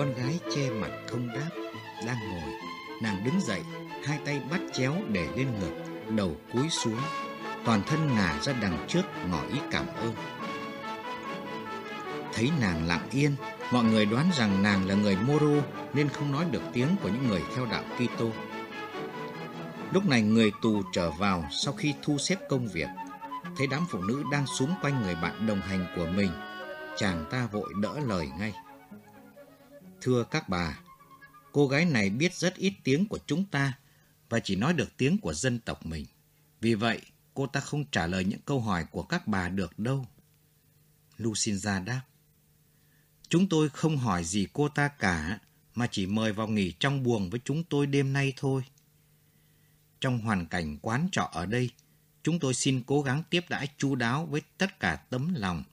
Con gái che mặt không đáp, đang ngồi. Nàng đứng dậy, hai tay bắt chéo để lên ngực, đầu cúi xuống. Toàn thân ngả ra đằng trước ngỏ ý cảm ơn. Thấy nàng lặng yên, mọi người đoán rằng nàng là người Moro nên không nói được tiếng của những người theo đạo Kitô. Lúc này người tù trở vào sau khi thu xếp công việc, thấy đám phụ nữ đang xúm quanh người bạn đồng hành của mình, chàng ta vội đỡ lời ngay. Thưa các bà, cô gái này biết rất ít tiếng của chúng ta và chỉ nói được tiếng của dân tộc mình. Vì vậy, cô ta không trả lời những câu hỏi của các bà được đâu. Lucinda đáp. Chúng tôi không hỏi gì cô ta cả, mà chỉ mời vào nghỉ trong buồng với chúng tôi đêm nay thôi. Trong hoàn cảnh quán trọ ở đây, chúng tôi xin cố gắng tiếp đãi chu đáo với tất cả tấm lòng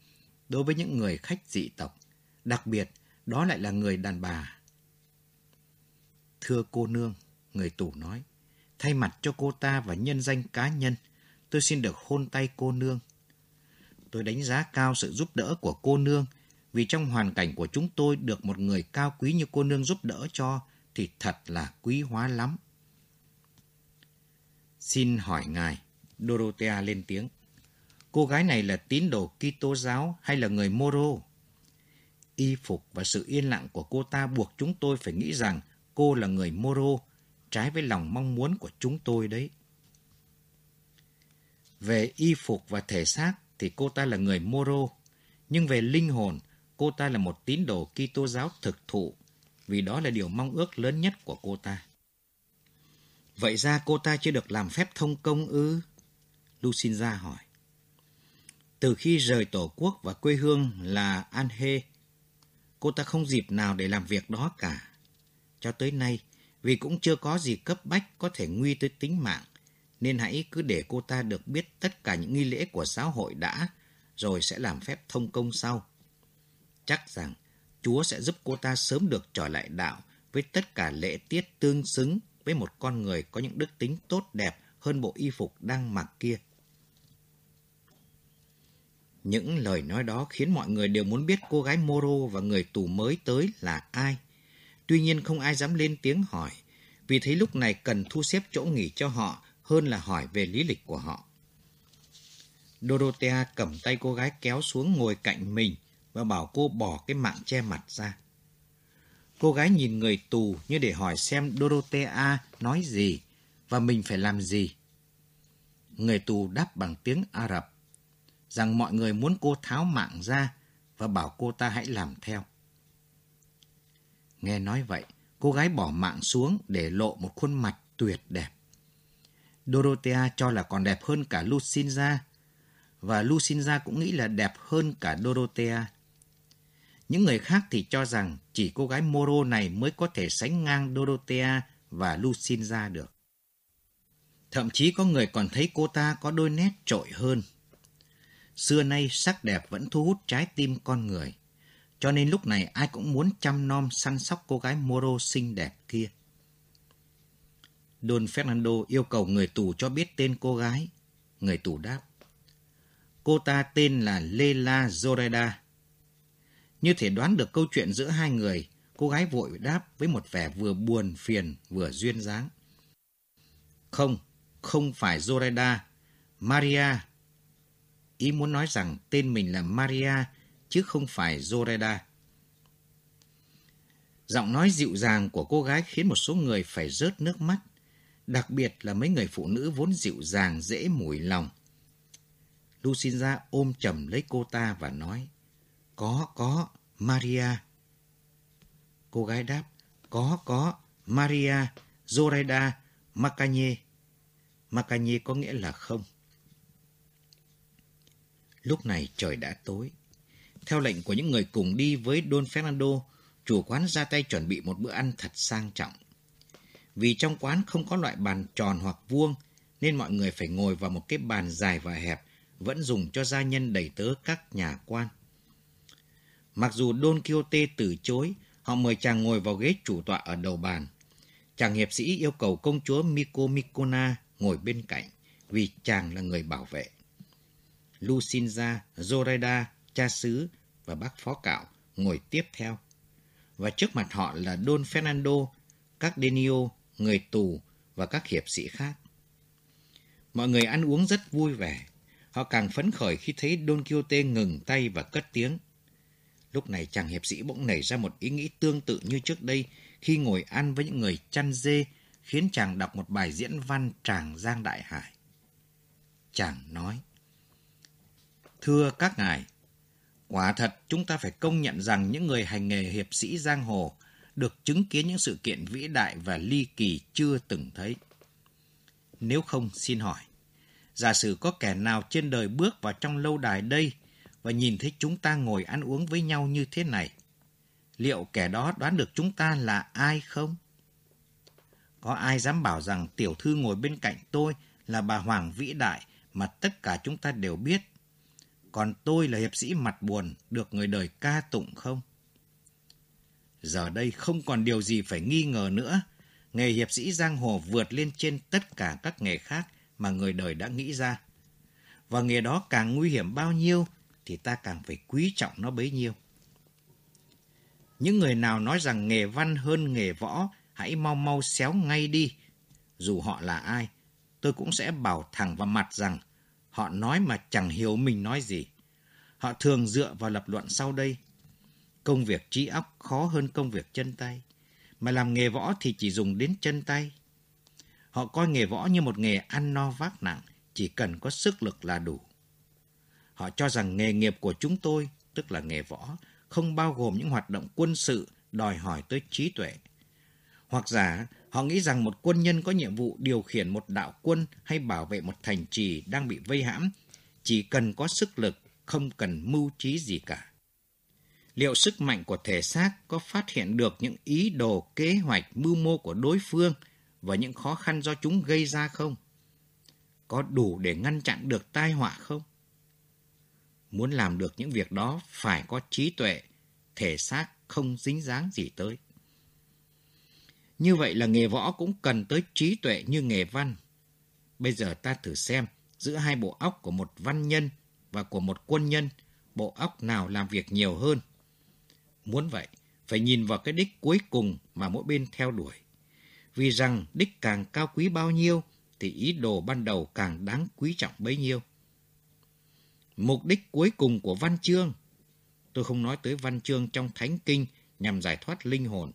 đối với những người khách dị tộc, đặc biệt đó lại là người đàn bà. Thưa cô nương, người tù nói, thay mặt cho cô ta và nhân danh cá nhân, tôi xin được hôn tay cô nương. Tôi đánh giá cao sự giúp đỡ của cô nương, vì trong hoàn cảnh của chúng tôi được một người cao quý như cô nương giúp đỡ cho thì thật là quý hóa lắm. Xin hỏi ngài, Dorothea lên tiếng. Cô gái này là tín đồ Kitô giáo hay là người Moro? Y phục và sự yên lặng của cô ta buộc chúng tôi phải nghĩ rằng cô là người Moro, trái với lòng mong muốn của chúng tôi đấy. Về y phục và thể xác thì cô ta là người Moro, nhưng về linh hồn, cô ta là một tín đồ Kitô giáo thực thụ, vì đó là điều mong ước lớn nhất của cô ta. Vậy ra cô ta chưa được làm phép thông công ư? Lucinda hỏi. Từ khi rời tổ quốc và quê hương là Anhe, cô ta không dịp nào để làm việc đó cả. Cho tới nay, vì cũng chưa có gì cấp bách có thể nguy tới tính mạng, nên hãy cứ để cô ta được biết tất cả những nghi lễ của giáo hội đã, rồi sẽ làm phép thông công sau. Chắc rằng Chúa sẽ giúp cô ta sớm được trở lại đạo với tất cả lễ tiết tương xứng với một con người có những đức tính tốt đẹp hơn bộ y phục đang mặc kia. Những lời nói đó khiến mọi người đều muốn biết cô gái Moro và người tù mới tới là ai. Tuy nhiên không ai dám lên tiếng hỏi, vì thấy lúc này cần thu xếp chỗ nghỉ cho họ hơn là hỏi về lý lịch của họ. Dorothea cầm tay cô gái kéo xuống ngồi cạnh mình và bảo cô bỏ cái mạng che mặt ra. Cô gái nhìn người tù như để hỏi xem Dorothea nói gì và mình phải làm gì. Người tù đáp bằng tiếng Ả Rập rằng mọi người muốn cô tháo mạng ra và bảo cô ta hãy làm theo. Nghe nói vậy, cô gái bỏ mạng xuống để lộ một khuôn mặt tuyệt đẹp. Dorothea cho là còn đẹp hơn cả Lucinda, và Lucinda cũng nghĩ là đẹp hơn cả Dorothea. Những người khác thì cho rằng chỉ cô gái Moro này mới có thể sánh ngang Dorothea và Lucinda được. Thậm chí có người còn thấy cô ta có đôi nét trội hơn. Xưa nay sắc đẹp vẫn thu hút trái tim con người, cho nên lúc này ai cũng muốn chăm nom săn sóc cô gái Moro xinh đẹp kia. Don Fernando yêu cầu người tù cho biết tên cô gái. Người tù đáp. Cô ta tên là Lela Zoreda. Như thể đoán được câu chuyện giữa hai người, cô gái vội đáp với một vẻ vừa buồn phiền vừa duyên dáng. Không, không phải Zoreda, Maria. Ý muốn nói rằng tên mình là Maria chứ không phải Zoreda. Giọng nói dịu dàng của cô gái khiến một số người phải rớt nước mắt, đặc biệt là mấy người phụ nữ vốn dịu dàng dễ mùi lòng. Lucinda ôm chầm lấy cô ta và nói, Có, có, Maria. Cô gái đáp, Có, có, Maria, Zoraida, Macanye. Macanye có nghĩa là không. Lúc này trời đã tối. Theo lệnh của những người cùng đi với Don Fernando, chủ quán ra tay chuẩn bị một bữa ăn thật sang trọng. Vì trong quán không có loại bàn tròn hoặc vuông, nên mọi người phải ngồi vào một cái bàn dài và hẹp, vẫn dùng cho gia nhân đầy tớ các nhà quan. Mặc dù Don Quixote từ chối, họ mời chàng ngồi vào ghế chủ tọa ở đầu bàn. Chàng hiệp sĩ yêu cầu công chúa Miko Mikona ngồi bên cạnh, vì chàng là người bảo vệ. Lucinda, Zoraida, cha xứ và bác phó cạo ngồi tiếp theo. và trước mặt họ là Don Fernando, các Denio, người tù và các hiệp sĩ khác. Mọi người ăn uống rất vui vẻ. Họ càng phấn khởi khi thấy Don Quixote ngừng tay và cất tiếng. Lúc này chàng hiệp sĩ bỗng nảy ra một ý nghĩ tương tự như trước đây khi ngồi ăn với những người chăn dê khiến chàng đọc một bài diễn văn tràng Giang Đại Hải. Chàng nói, Thưa các ngài, quả thật chúng ta phải công nhận rằng những người hành nghề hiệp sĩ giang hồ được chứng kiến những sự kiện vĩ đại và ly kỳ chưa từng thấy. Nếu không, xin hỏi, giả sử có kẻ nào trên đời bước vào trong lâu đài đây và nhìn thấy chúng ta ngồi ăn uống với nhau như thế này, liệu kẻ đó đoán được chúng ta là ai không? Có ai dám bảo rằng tiểu thư ngồi bên cạnh tôi là bà Hoàng vĩ đại mà tất cả chúng ta đều biết? Còn tôi là hiệp sĩ mặt buồn, được người đời ca tụng không? Giờ đây không còn điều gì phải nghi ngờ nữa. Nghề hiệp sĩ giang hồ vượt lên trên tất cả các nghề khác mà người đời đã nghĩ ra. Và nghề đó càng nguy hiểm bao nhiêu thì ta càng phải quý trọng nó bấy nhiêu. Những người nào nói rằng nghề văn hơn nghề võ, hãy mau mau xéo ngay đi. Dù họ là ai, tôi cũng sẽ bảo thẳng vào mặt rằng họ nói mà chẳng hiểu mình nói gì. Họ thường dựa vào lập luận sau đây. Công việc trí óc khó hơn công việc chân tay, mà làm nghề võ thì chỉ dùng đến chân tay. Họ coi nghề võ như một nghề ăn no vác nặng, chỉ cần có sức lực là đủ. Họ cho rằng nghề nghiệp của chúng tôi, tức là nghề võ, không bao gồm những hoạt động quân sự đòi hỏi tới trí tuệ. Hoặc giả, họ nghĩ rằng một quân nhân có nhiệm vụ điều khiển một đạo quân hay bảo vệ một thành trì đang bị vây hãm, chỉ cần có sức lực, không cần mưu trí gì cả. Liệu sức mạnh của thể xác có phát hiện được những ý đồ kế hoạch mưu mô của đối phương và những khó khăn do chúng gây ra không? Có đủ để ngăn chặn được tai họa không? Muốn làm được những việc đó phải có trí tuệ, thể xác không dính dáng gì tới. Như vậy là nghề võ cũng cần tới trí tuệ như nghề văn. Bây giờ ta thử xem giữa hai bộ óc của một văn nhân và của một quân nhân, bộ óc nào làm việc nhiều hơn. Muốn vậy, phải nhìn vào cái đích cuối cùng mà mỗi bên theo đuổi. Vì rằng đích càng cao quý bao nhiêu thì ý đồ ban đầu càng đáng quý trọng bấy nhiêu. Mục đích cuối cùng của văn chương, tôi không nói tới văn chương trong thánh kinh nhằm giải thoát linh hồn,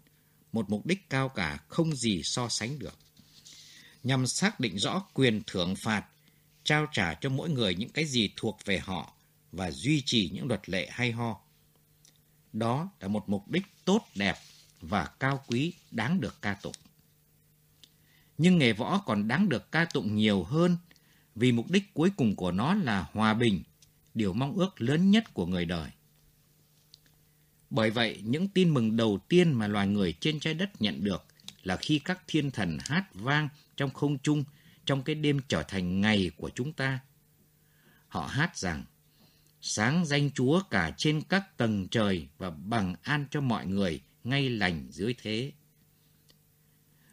một mục đích cao cả không gì so sánh được. Nhằm xác định rõ quyền thưởng phạt, trao trả cho mỗi người những cái gì thuộc về họ và duy trì những luật lệ hay ho. Đó là một mục đích tốt đẹp và cao quý đáng được ca tụng. Nhưng nghề võ còn đáng được ca tụng nhiều hơn vì mục đích cuối cùng của nó là hòa bình, điều mong ước lớn nhất của người đời. Bởi vậy, những tin mừng đầu tiên mà loài người trên trái đất nhận được là khi các thiên thần hát vang trong không trung trong cái đêm trở thành ngày của chúng ta. Họ hát rằng, sáng danh Chúa cả trên các tầng trời và bằng an cho mọi người ngay lành dưới thế.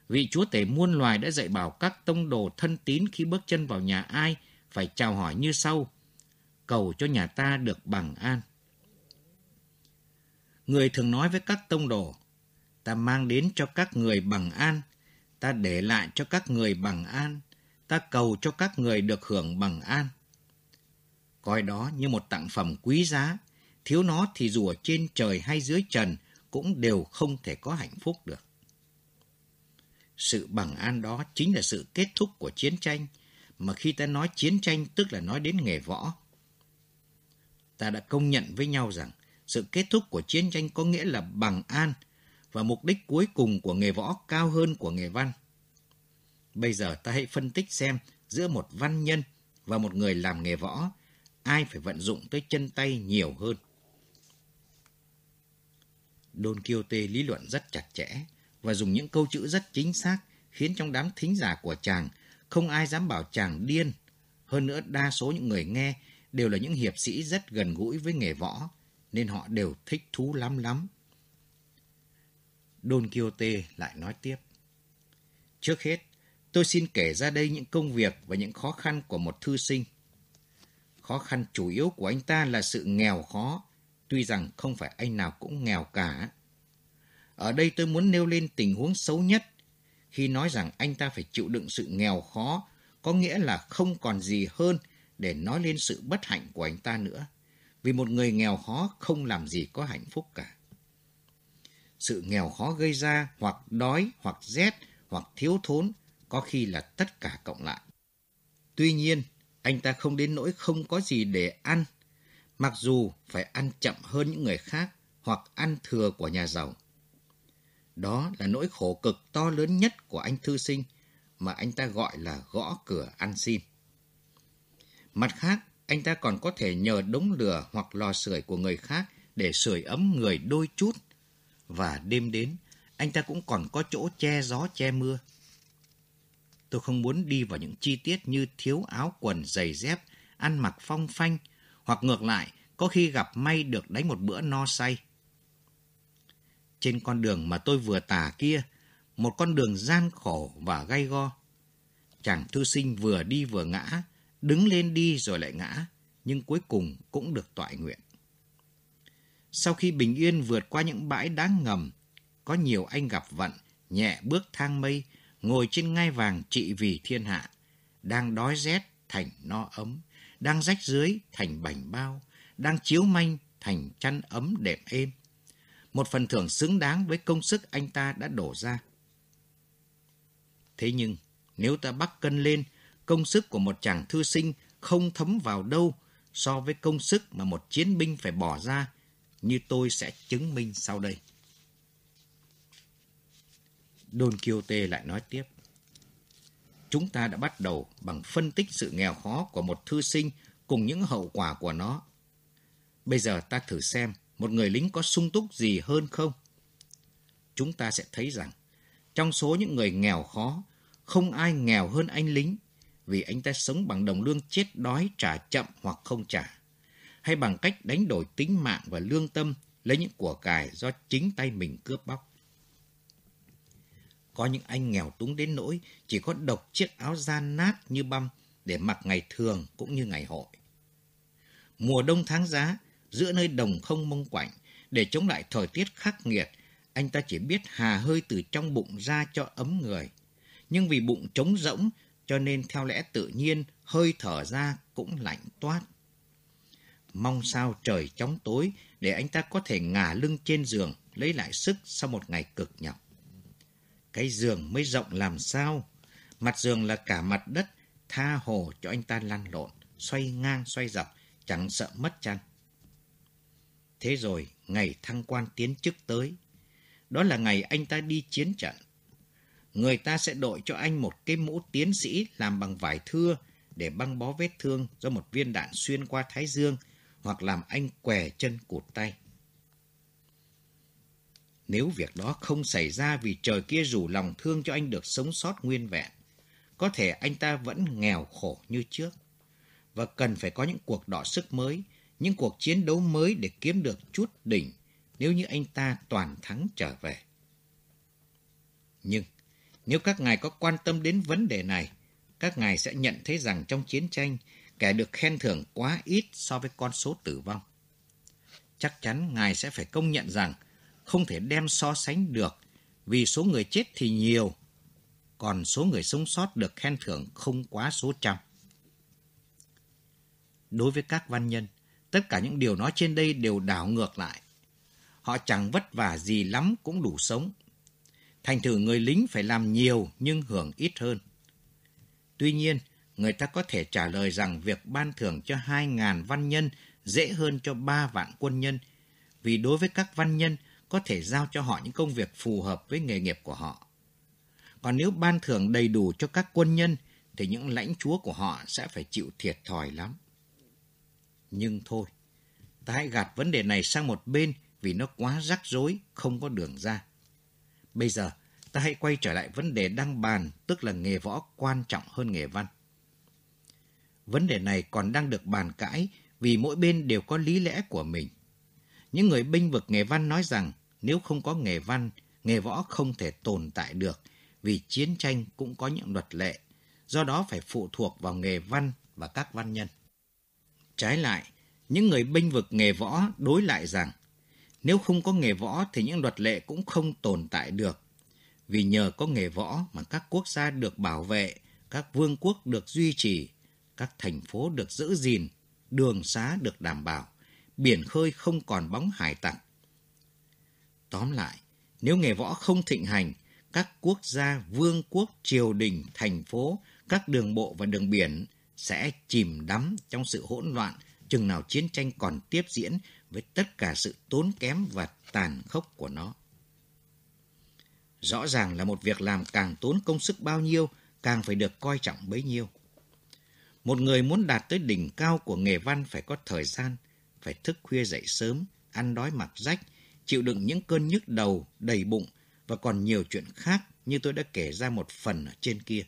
Vị Chúa Tể muôn loài đã dạy bảo các tông đồ thân tín khi bước chân vào nhà ai phải chào hỏi như sau, cầu cho nhà ta được bằng an. Người thường nói với các tông đồ, ta mang đến cho các người bằng an, ta để lại cho các người bằng an, ta cầu cho các người được hưởng bằng an. Coi đó như một tặng phẩm quý giá, thiếu nó thì dù ở trên trời hay dưới trần cũng đều không thể có hạnh phúc được. Sự bằng an đó chính là sự kết thúc của chiến tranh, mà khi ta nói chiến tranh tức là nói đến nghề võ. Ta đã công nhận với nhau rằng sự kết thúc của chiến tranh có nghĩa là bằng an và mục đích cuối cùng của nghề võ cao hơn của nghề văn. Bây giờ ta hãy phân tích xem giữa một văn nhân và một người làm nghề võ, ai phải vận dụng tới chân tay nhiều hơn. Don Quixote lý luận rất chặt chẽ và dùng những câu chữ rất chính xác khiến trong đám thính giả của chàng không ai dám bảo chàng điên. Hơn nữa đa số những người nghe đều là những hiệp sĩ rất gần gũi với nghề võ nên họ đều thích thú lắm lắm. Don Quixote lại nói tiếp. Trước hết, tôi xin kể ra đây những công việc và những khó khăn của một thư sinh. Khó khăn chủ yếu của anh ta là sự nghèo khó, tuy rằng không phải anh nào cũng nghèo cả. Ở đây tôi muốn nêu lên tình huống xấu nhất khi nói rằng anh ta phải chịu đựng sự nghèo khó, có nghĩa là không còn gì hơn để nói lên sự bất hạnh của anh ta nữa. Vì một người nghèo khó không làm gì có hạnh phúc cả. Sự nghèo khó gây ra hoặc đói, hoặc rét, hoặc thiếu thốn, có khi là tất cả cộng lại. Tuy nhiên, anh ta không đến nỗi không có gì để ăn, mặc dù phải ăn chậm hơn những người khác hoặc ăn thừa của nhà giàu. Đó là nỗi khổ cực to lớn nhất của anh thư sinh mà anh ta gọi là gõ cửa ăn xin. Mặt khác, anh ta còn có thể nhờ đống lửa hoặc lò sưởi của người khác để sưởi ấm người đôi chút. Và đêm đến, anh ta cũng còn có chỗ che gió che mưa. Tôi không muốn đi vào những chi tiết như thiếu áo quần giày dép, ăn mặc phong phanh, hoặc ngược lại, có khi gặp may được đánh một bữa no say. Trên con đường mà tôi vừa tả kia, một con đường gian khổ và gay go. Chàng thư sinh vừa đi vừa ngã, đứng lên đi rồi lại ngã, nhưng cuối cùng cũng được tọa nguyện. Sau khi bình yên vượt qua những bãi đá ngầm, có nhiều anh gặp vận, nhẹ bước thang mây, ngồi trên ngai vàng trị vì thiên hạ, đang đói rét thành no ấm, đang rách dưới thành bảnh bao, đang chiếu manh thành chăn ấm đệm êm. Một phần thưởng xứng đáng với công sức anh ta đã đổ ra. Thế nhưng, nếu ta bắt cân lên, công sức của một chàng thư sinh không thấm vào đâu so với công sức mà một chiến binh phải bỏ ra, như tôi sẽ chứng minh sau đây. Don Quixote lại nói tiếp. Chúng ta đã bắt đầu bằng phân tích sự nghèo khó của một thư sinh cùng những hậu quả của nó. Bây giờ ta thử xem một người lính có sung túc gì hơn không? Chúng ta sẽ thấy rằng trong số những người nghèo khó, không ai nghèo hơn anh lính vì anh ta sống bằng đồng lương chết đói trả chậm hoặc không trả, hay bằng cách đánh đổi tính mạng và lương tâm lấy những của cải do chính tay mình cướp bóc. Có những anh nghèo túng đến nỗi chỉ có độc chiếc áo gian nát như băm để mặc ngày thường cũng như ngày hội. Mùa đông tháng giá, giữa nơi đồng không mông quạnh, để chống lại thời tiết khắc nghiệt, anh ta chỉ biết hà hơi từ trong bụng ra cho ấm người. Nhưng vì bụng trống rỗng, cho nên theo lẽ tự nhiên, hơi thở ra cũng lạnh toát. Mong sao trời chóng tối để anh ta có thể ngả lưng trên giường, lấy lại sức sau một ngày cực nhọc. Cái giường mới rộng làm sao? Mặt giường là cả mặt đất, tha hồ cho anh ta lăn lộn, xoay ngang xoay dọc, chẳng sợ mất chăn. Thế rồi, ngày thăng quan tiến chức tới. Đó là ngày anh ta đi chiến trận. Người ta sẽ đội cho anh một cái mũ tiến sĩ làm bằng vải thưa để băng bó vết thương do một viên đạn xuyên qua thái dương hoặc làm anh què chân cụt tay. Nếu việc đó không xảy ra vì trời kia rủ lòng thương cho anh được sống sót nguyên vẹn, có thể anh ta vẫn nghèo khổ như trước. Và cần phải có những cuộc đọ sức mới, những cuộc chiến đấu mới để kiếm được chút đỉnh nếu như anh ta toàn thắng trở về. Nhưng, nếu các ngài có quan tâm đến vấn đề này, các ngài sẽ nhận thấy rằng trong chiến tranh, kẻ được khen thưởng quá ít so với con số tử vong. Chắc chắn ngài sẽ phải công nhận rằng không thể đem so sánh được vì số người chết thì nhiều, còn số người sống sót được khen thưởng không quá số trăm. Đối với các văn nhân, tất cả những điều nói trên đây đều đảo ngược lại. Họ chẳng vất vả gì lắm cũng đủ sống. Thành thử người lính phải làm nhiều nhưng hưởng ít hơn. Tuy nhiên, người ta có thể trả lời rằng việc ban thưởng cho 2.000 văn nhân dễ hơn cho 3 vạn quân nhân, vì đối với các văn nhân, có thể giao cho họ những công việc phù hợp với nghề nghiệp của họ. Còn nếu ban thưởng đầy đủ cho các quân nhân, thì những lãnh chúa của họ sẽ phải chịu thiệt thòi lắm. Nhưng thôi, ta hãy gạt vấn đề này sang một bên vì nó quá rắc rối, không có đường ra. Bây giờ, ta hãy quay trở lại vấn đề đang bàn, tức là nghề võ quan trọng hơn nghề văn. Vấn đề này còn đang được bàn cãi vì mỗi bên đều có lý lẽ của mình. Những người binh vực nghề văn nói rằng nếu không có nghề văn, nghề võ không thể tồn tại được vì chiến tranh cũng có những luật lệ, do đó phải phụ thuộc vào nghề văn và các văn nhân. Trái lại, những người binh vực nghề võ đối lại rằng nếu không có nghề võ thì những luật lệ cũng không tồn tại được. Vì nhờ có nghề võ mà các quốc gia được bảo vệ, các vương quốc được duy trì, các thành phố được giữ gìn, đường xá được đảm bảo, biển khơi không còn bóng hải tặc. Tóm lại, nếu nghề võ không thịnh hành, các quốc gia, vương quốc, triều đình, thành phố, các đường bộ và đường biển sẽ chìm đắm trong sự hỗn loạn chừng nào chiến tranh còn tiếp diễn với tất cả sự tốn kém và tàn khốc của nó. Rõ ràng là một việc làm càng tốn công sức bao nhiêu, càng phải được coi trọng bấy nhiêu. Một người muốn đạt tới đỉnh cao của nghề văn phải có thời gian, phải thức khuya dậy sớm, ăn đói mặc rách, chịu đựng những cơn nhức đầu, đầy bụng và còn nhiều chuyện khác như tôi đã kể ra một phần ở trên kia.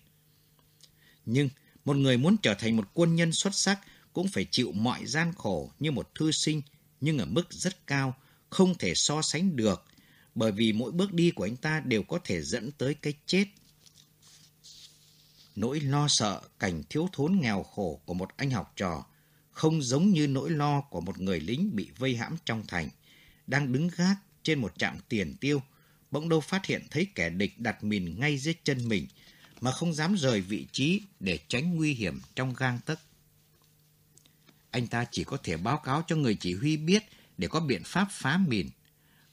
Nhưng một người muốn trở thành một quân nhân xuất sắc cũng phải chịu mọi gian khổ như một thư sinh nhưng ở mức rất cao, không thể so sánh được bởi vì mỗi bước đi của anh ta đều có thể dẫn tới cái chết. Nỗi lo sợ cảnh thiếu thốn nghèo khổ của một anh học trò không giống như nỗi lo của một người lính bị vây hãm trong thành, đang đứng gác trên một trạm tiền tiêu, bỗng đâu phát hiện thấy kẻ địch đặt mìn ngay dưới chân mình, mà không dám rời vị trí để tránh nguy hiểm trong gang tấc. Anh ta chỉ có thể báo cáo cho người chỉ huy biết để có biện pháp phá mìn,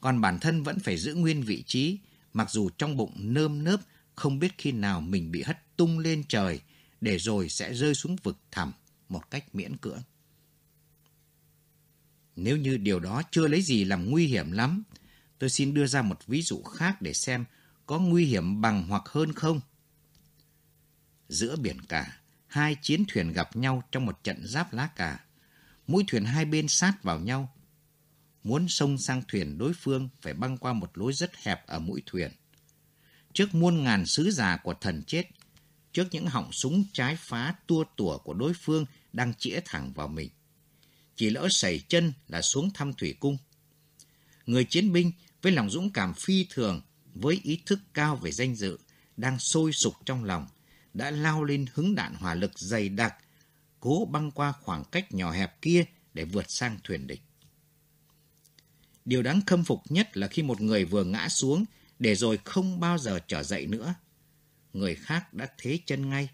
còn bản thân vẫn phải giữ nguyên vị trí, mặc dù trong bụng nơm nớp không biết khi nào mình bị hất tung lên trời, để rồi sẽ rơi xuống vực thẳm một cách miễn cưỡng. Nếu như điều đó chưa lấy gì làm nguy hiểm lắm, tôi xin đưa ra một ví dụ khác để xem có nguy hiểm bằng hoặc hơn không. Giữa biển cả, hai chiến thuyền gặp nhau trong một trận giáp lá cà. Mũi thuyền hai bên sát vào nhau. Muốn xông sang thuyền đối phương phải băng qua một lối rất hẹp ở mũi thuyền. Trước muôn ngàn sứ giả của thần chết, trước những họng súng trái phá tua tủa của đối phương đang chĩa thẳng vào mình. Chỉ lỡ sẩy chân là xuống thăm thủy cung. Người chiến binh với lòng dũng cảm phi thường, với ý thức cao về danh dự, đang sôi sục trong lòng, đã lao lên hứng đạn hỏa lực dày đặc, cố băng qua khoảng cách nhỏ hẹp kia để vượt sang thuyền địch. Điều đáng khâm phục nhất là khi một người vừa ngã xuống để rồi không bao giờ trở dậy nữa. Người khác đã thế chân ngay.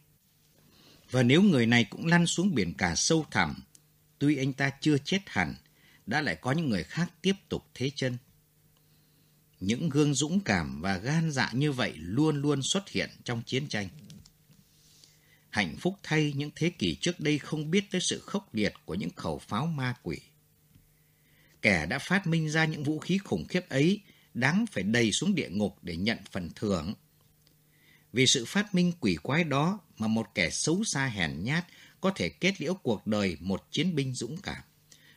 Và nếu người này cũng lăn xuống biển cả sâu thẳm, tuy anh ta chưa chết hẳn, đã lại có những người khác tiếp tục thế chân. Những gương dũng cảm và gan dạ như vậy luôn luôn xuất hiện trong chiến tranh. Hạnh phúc thay những thế kỷ trước đây không biết tới sự khốc liệt của những khẩu pháo ma quỷ. Kẻ đã phát minh ra những vũ khí khủng khiếp ấy đáng phải đầy xuống địa ngục để nhận phần thưởng. Vì sự phát minh quỷ quái đó mà một kẻ xấu xa hèn nhát có thể kết liễu cuộc đời một chiến binh dũng cảm.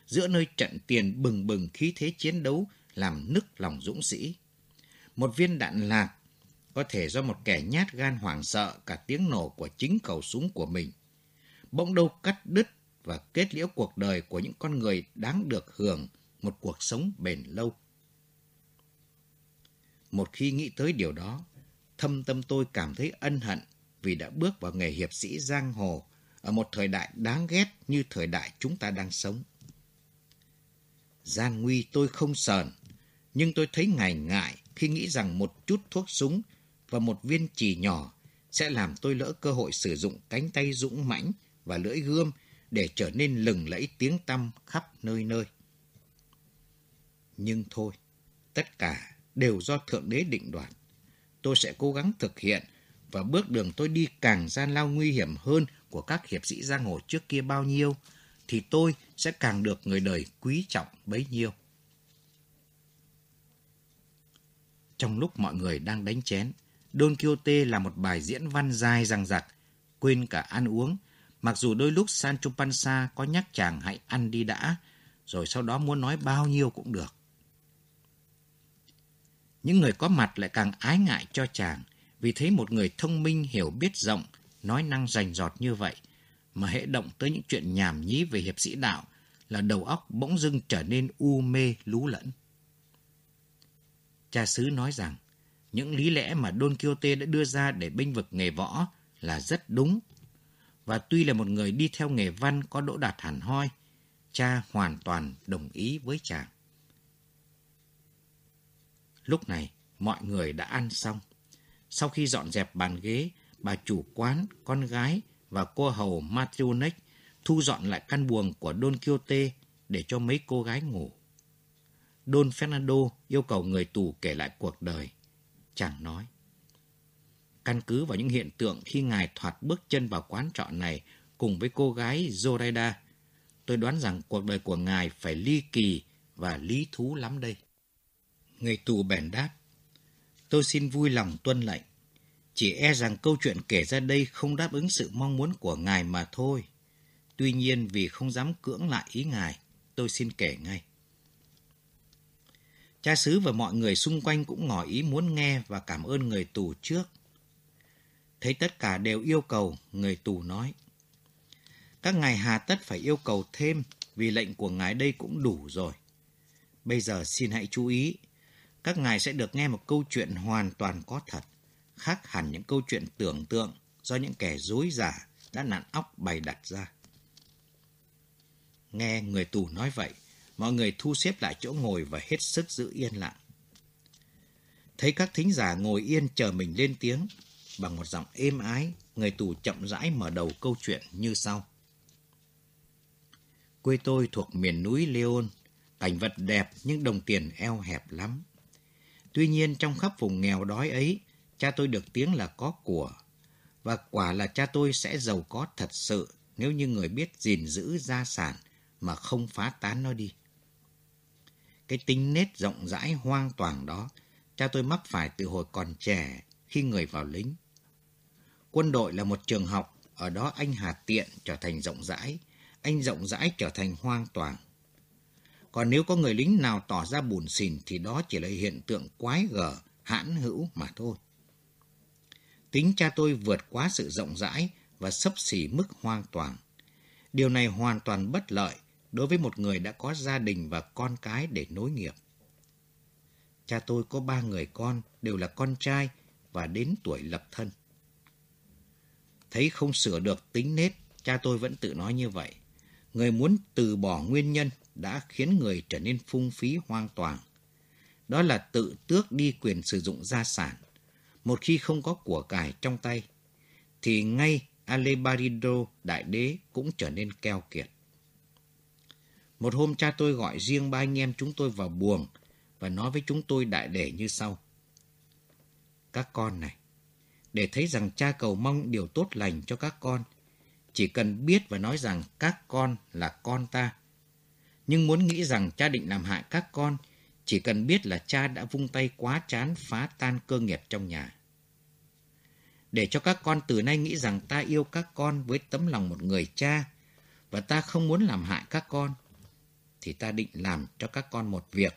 Giữa nơi trận tiền bừng bừng khí thế chiến đấu làm nức lòng dũng sĩ. Một viên đạn lạc có thể do một kẻ nhát gan hoảng sợ cả tiếng nổ của chính khẩu súng của mình. Bỗng đâu cắt đứt và kết liễu cuộc đời của những con người đáng được hưởng một cuộc sống bền lâu. Một khi nghĩ tới điều đó, thâm tâm tôi cảm thấy ân hận vì đã bước vào nghề hiệp sĩ giang hồ ở một thời đại đáng ghét như thời đại chúng ta đang sống. Gian nguy tôi không sờn, nhưng tôi thấy ngại ngại khi nghĩ rằng một chút thuốc súng và một viên chì nhỏ sẽ làm tôi lỡ cơ hội sử dụng cánh tay dũng mãnh và lưỡi gươm để trở nên lừng lẫy tiếng tăm khắp nơi nơi. Nhưng thôi, tất cả đều do Thượng Đế định đoạt. Tôi sẽ cố gắng thực hiện và bước đường tôi đi càng gian lao nguy hiểm hơn của các hiệp sĩ giang hồ trước kia bao nhiêu, thì tôi sẽ càng được người đời quý trọng bấy nhiêu. Trong lúc mọi người đang đánh chén, Don Quixote là một bài diễn văn dài răng rặc, quên cả ăn uống, mặc dù đôi lúc Sancho Panza có nhắc chàng hãy ăn đi đã, rồi sau đó muốn nói bao nhiêu cũng được. Những người có mặt lại càng ái ngại cho chàng, vì thấy một người thông minh hiểu biết rộng, nói năng rành rọt như vậy, mà hệ động tới những chuyện nhảm nhí về hiệp sĩ đạo là đầu óc bỗng dưng trở nên u mê lú lẫn. Cha xứ nói rằng, những lý lẽ mà Don Quixote đã đưa ra để binh vực nghề võ là rất đúng. Và tuy là một người đi theo nghề văn có đỗ đạt hẳn hoi, cha hoàn toàn đồng ý với chàng. Lúc này, mọi người đã ăn xong. Sau khi dọn dẹp bàn ghế, bà chủ quán, con gái và cô hầu Matrionek thu dọn lại căn buồng của Don Quixote để cho mấy cô gái ngủ. Don Fernando yêu cầu người tù kể lại cuộc đời. Chàng nói, căn cứ vào những hiện tượng khi ngài thoạt bước chân vào quán trọ này cùng với cô gái Zoraida, tôi đoán rằng cuộc đời của ngài phải ly kỳ và lý thú lắm đây. Người tù bèn đáp, tôi xin vui lòng tuân lệnh. Chỉ e rằng câu chuyện kể ra đây không đáp ứng sự mong muốn của ngài mà thôi. Tuy nhiên vì không dám cưỡng lại ý ngài, tôi xin kể ngay. Cha xứ và mọi người xung quanh cũng ngỏ ý muốn nghe và cảm ơn người tù trước. Thấy tất cả đều yêu cầu, người tù nói. Các ngài hà tất phải yêu cầu thêm vì lệnh của ngài đây cũng đủ rồi. Bây giờ xin hãy chú ý, các ngài sẽ được nghe một câu chuyện hoàn toàn có thật, khác hẳn những câu chuyện tưởng tượng do những kẻ dối giả đã nặn óc bày đặt ra. Nghe người tù nói vậy, mọi người thu xếp lại chỗ ngồi và hết sức giữ yên lặng. Thấy các thính giả ngồi yên chờ mình lên tiếng, bằng một giọng êm ái, người tù chậm rãi mở đầu câu chuyện như sau. Quê tôi thuộc miền núi Leon, cảnh vật đẹp nhưng đồng tiền eo hẹp lắm. Tuy nhiên trong khắp vùng nghèo đói ấy, cha tôi được tiếng là có của. Và quả là cha tôi sẽ giàu có thật sự nếu như người biết gìn giữ gia sản mà không phá tán nó đi. Cái tính nết rộng rãi hoang toàn đó, cha tôi mắc phải từ hồi còn trẻ khi người vào lính. Quân đội là một trường học, ở đó anh hà tiện trở thành rộng rãi, anh rộng rãi trở thành hoang toàn. Còn nếu có người lính nào tỏ ra buồn xỉn thì đó chỉ là hiện tượng quái gở, hãn hữu mà thôi. Tính cha tôi vượt quá sự rộng rãi và sấp xỉ mức hoang toàn. Điều này hoàn toàn bất lợi đối với một người đã có gia đình và con cái để nối nghiệp. Cha tôi có ba người con, đều là con trai và đến tuổi lập thân. Thấy không sửa được tính nết, cha tôi vẫn tự nói như vậy. Người muốn từ bỏ nguyên nhân đã khiến người trở nên phung phí hoang toàn. Đó là tự tước đi quyền sử dụng gia sản. Một khi không có của cải trong tay, thì ngay Alebarido đại đế cũng trở nên keo kiệt. Một hôm cha tôi gọi riêng ba anh em chúng tôi vào buồng và nói với chúng tôi đại để như sau. Các con này, để thấy rằng cha cầu mong điều tốt lành cho các con, chỉ cần biết và nói rằng các con là con ta. Nhưng muốn nghĩ rằng cha định làm hại các con, chỉ cần biết là cha đã vung tay quá chán phá tan cơ nghiệp trong nhà. Để cho các con từ nay nghĩ rằng ta yêu các con với tấm lòng một người cha và ta không muốn làm hại các con, thì ta định làm cho các con một việc.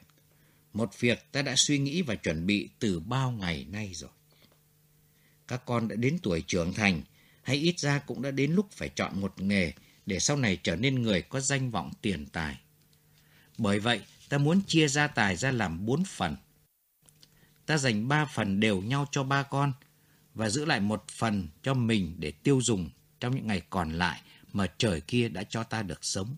Một việc ta đã suy nghĩ và chuẩn bị từ bao ngày nay rồi. Các con đã đến tuổi trưởng thành, hay ít ra cũng đã đến lúc phải chọn một nghề để sau này trở nên người có danh vọng tiền tài. Bởi vậy, ta muốn chia gia tài ra làm bốn phần. Ta dành ba phần đều nhau cho ba con và giữ lại một phần cho mình để tiêu dùng trong những ngày còn lại mà trời kia đã cho ta được sống.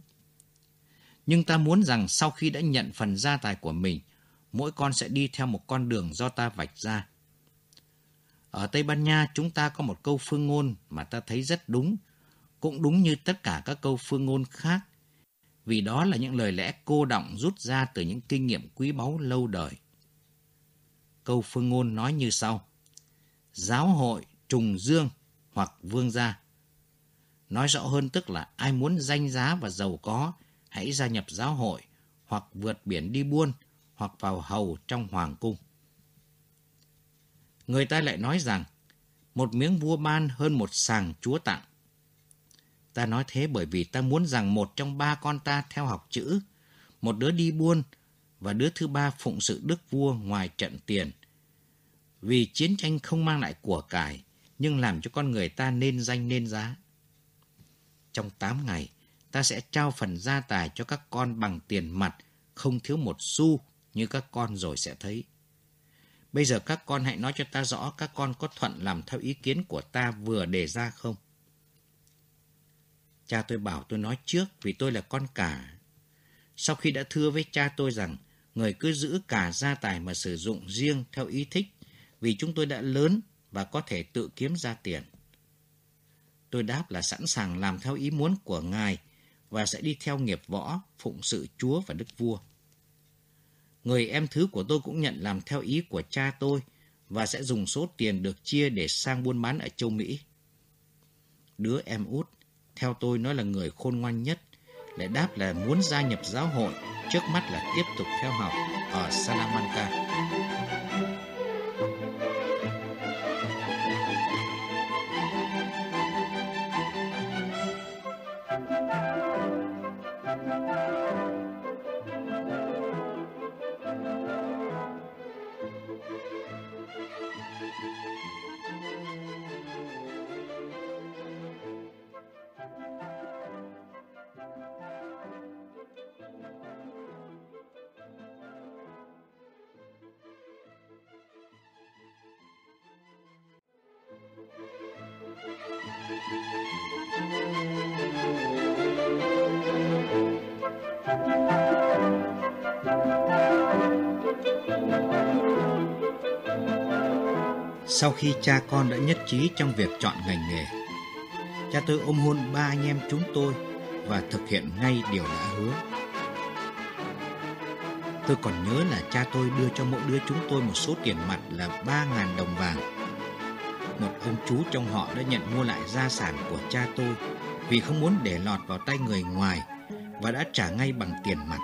Nhưng ta muốn rằng sau khi đã nhận phần gia tài của mình, mỗi con sẽ đi theo một con đường do ta vạch ra. Ở Tây Ban Nha chúng ta có một câu phương ngôn mà ta thấy rất đúng, cũng đúng như tất cả các câu phương ngôn khác, vì đó là những lời lẽ cô động rút ra từ những kinh nghiệm quý báu lâu đời. Câu phương ngôn nói như sau. Giáo hội trùng dương hoặc vương gia. Nói rõ hơn tức là ai muốn danh giá và giàu có hãy gia nhập giáo hội hoặc vượt biển đi buôn hoặc vào hầu trong hoàng cung. Người ta lại nói rằng một miếng vua ban hơn một sàng chúa tặng. Ta nói thế bởi vì ta muốn rằng một trong ba con ta theo học chữ, một đứa đi buôn và đứa thứ ba phụng sự đức vua ngoài trận tiền. Vì chiến tranh không mang lại của cải, nhưng làm cho con người ta nên danh nên giá. Trong tám ngày, ta sẽ trao phần gia tài cho các con bằng tiền mặt, không thiếu một xu như các con rồi sẽ thấy. Bây giờ các con hãy nói cho ta rõ các con có thuận làm theo ý kiến của ta vừa đề ra không? Cha tôi bảo tôi nói trước vì tôi là con cả. Sau khi đã thưa với cha tôi rằng người cứ giữ cả gia tài mà sử dụng riêng theo ý thích vì chúng tôi đã lớn và có thể tự kiếm ra tiền. Tôi đáp là sẵn sàng làm theo ý muốn của Ngài và sẽ đi theo nghiệp võ, phụng sự Chúa và Đức Vua. Người em thứ của tôi cũng nhận làm theo ý của cha tôi và sẽ dùng số tiền được chia để sang buôn bán ở châu Mỹ. Đứa em út, theo tôi nó là người khôn ngoan nhất, lại đáp là muốn gia nhập giáo hội, trước mắt là tiếp tục theo học ở Salamanca. Sau khi cha con đã nhất trí trong việc chọn ngành nghề, cha tôi ôm hôn ba anh em chúng tôi và thực hiện ngay điều đã hứa. Tôi còn nhớ là cha tôi đưa cho mỗi đứa chúng tôi một số tiền mặt là 3.000 đồng vàng. Một ông chú trong họ đã nhận mua lại gia sản của cha tôi vì không muốn để lọt vào tay người ngoài và đã trả ngay bằng tiền mặt.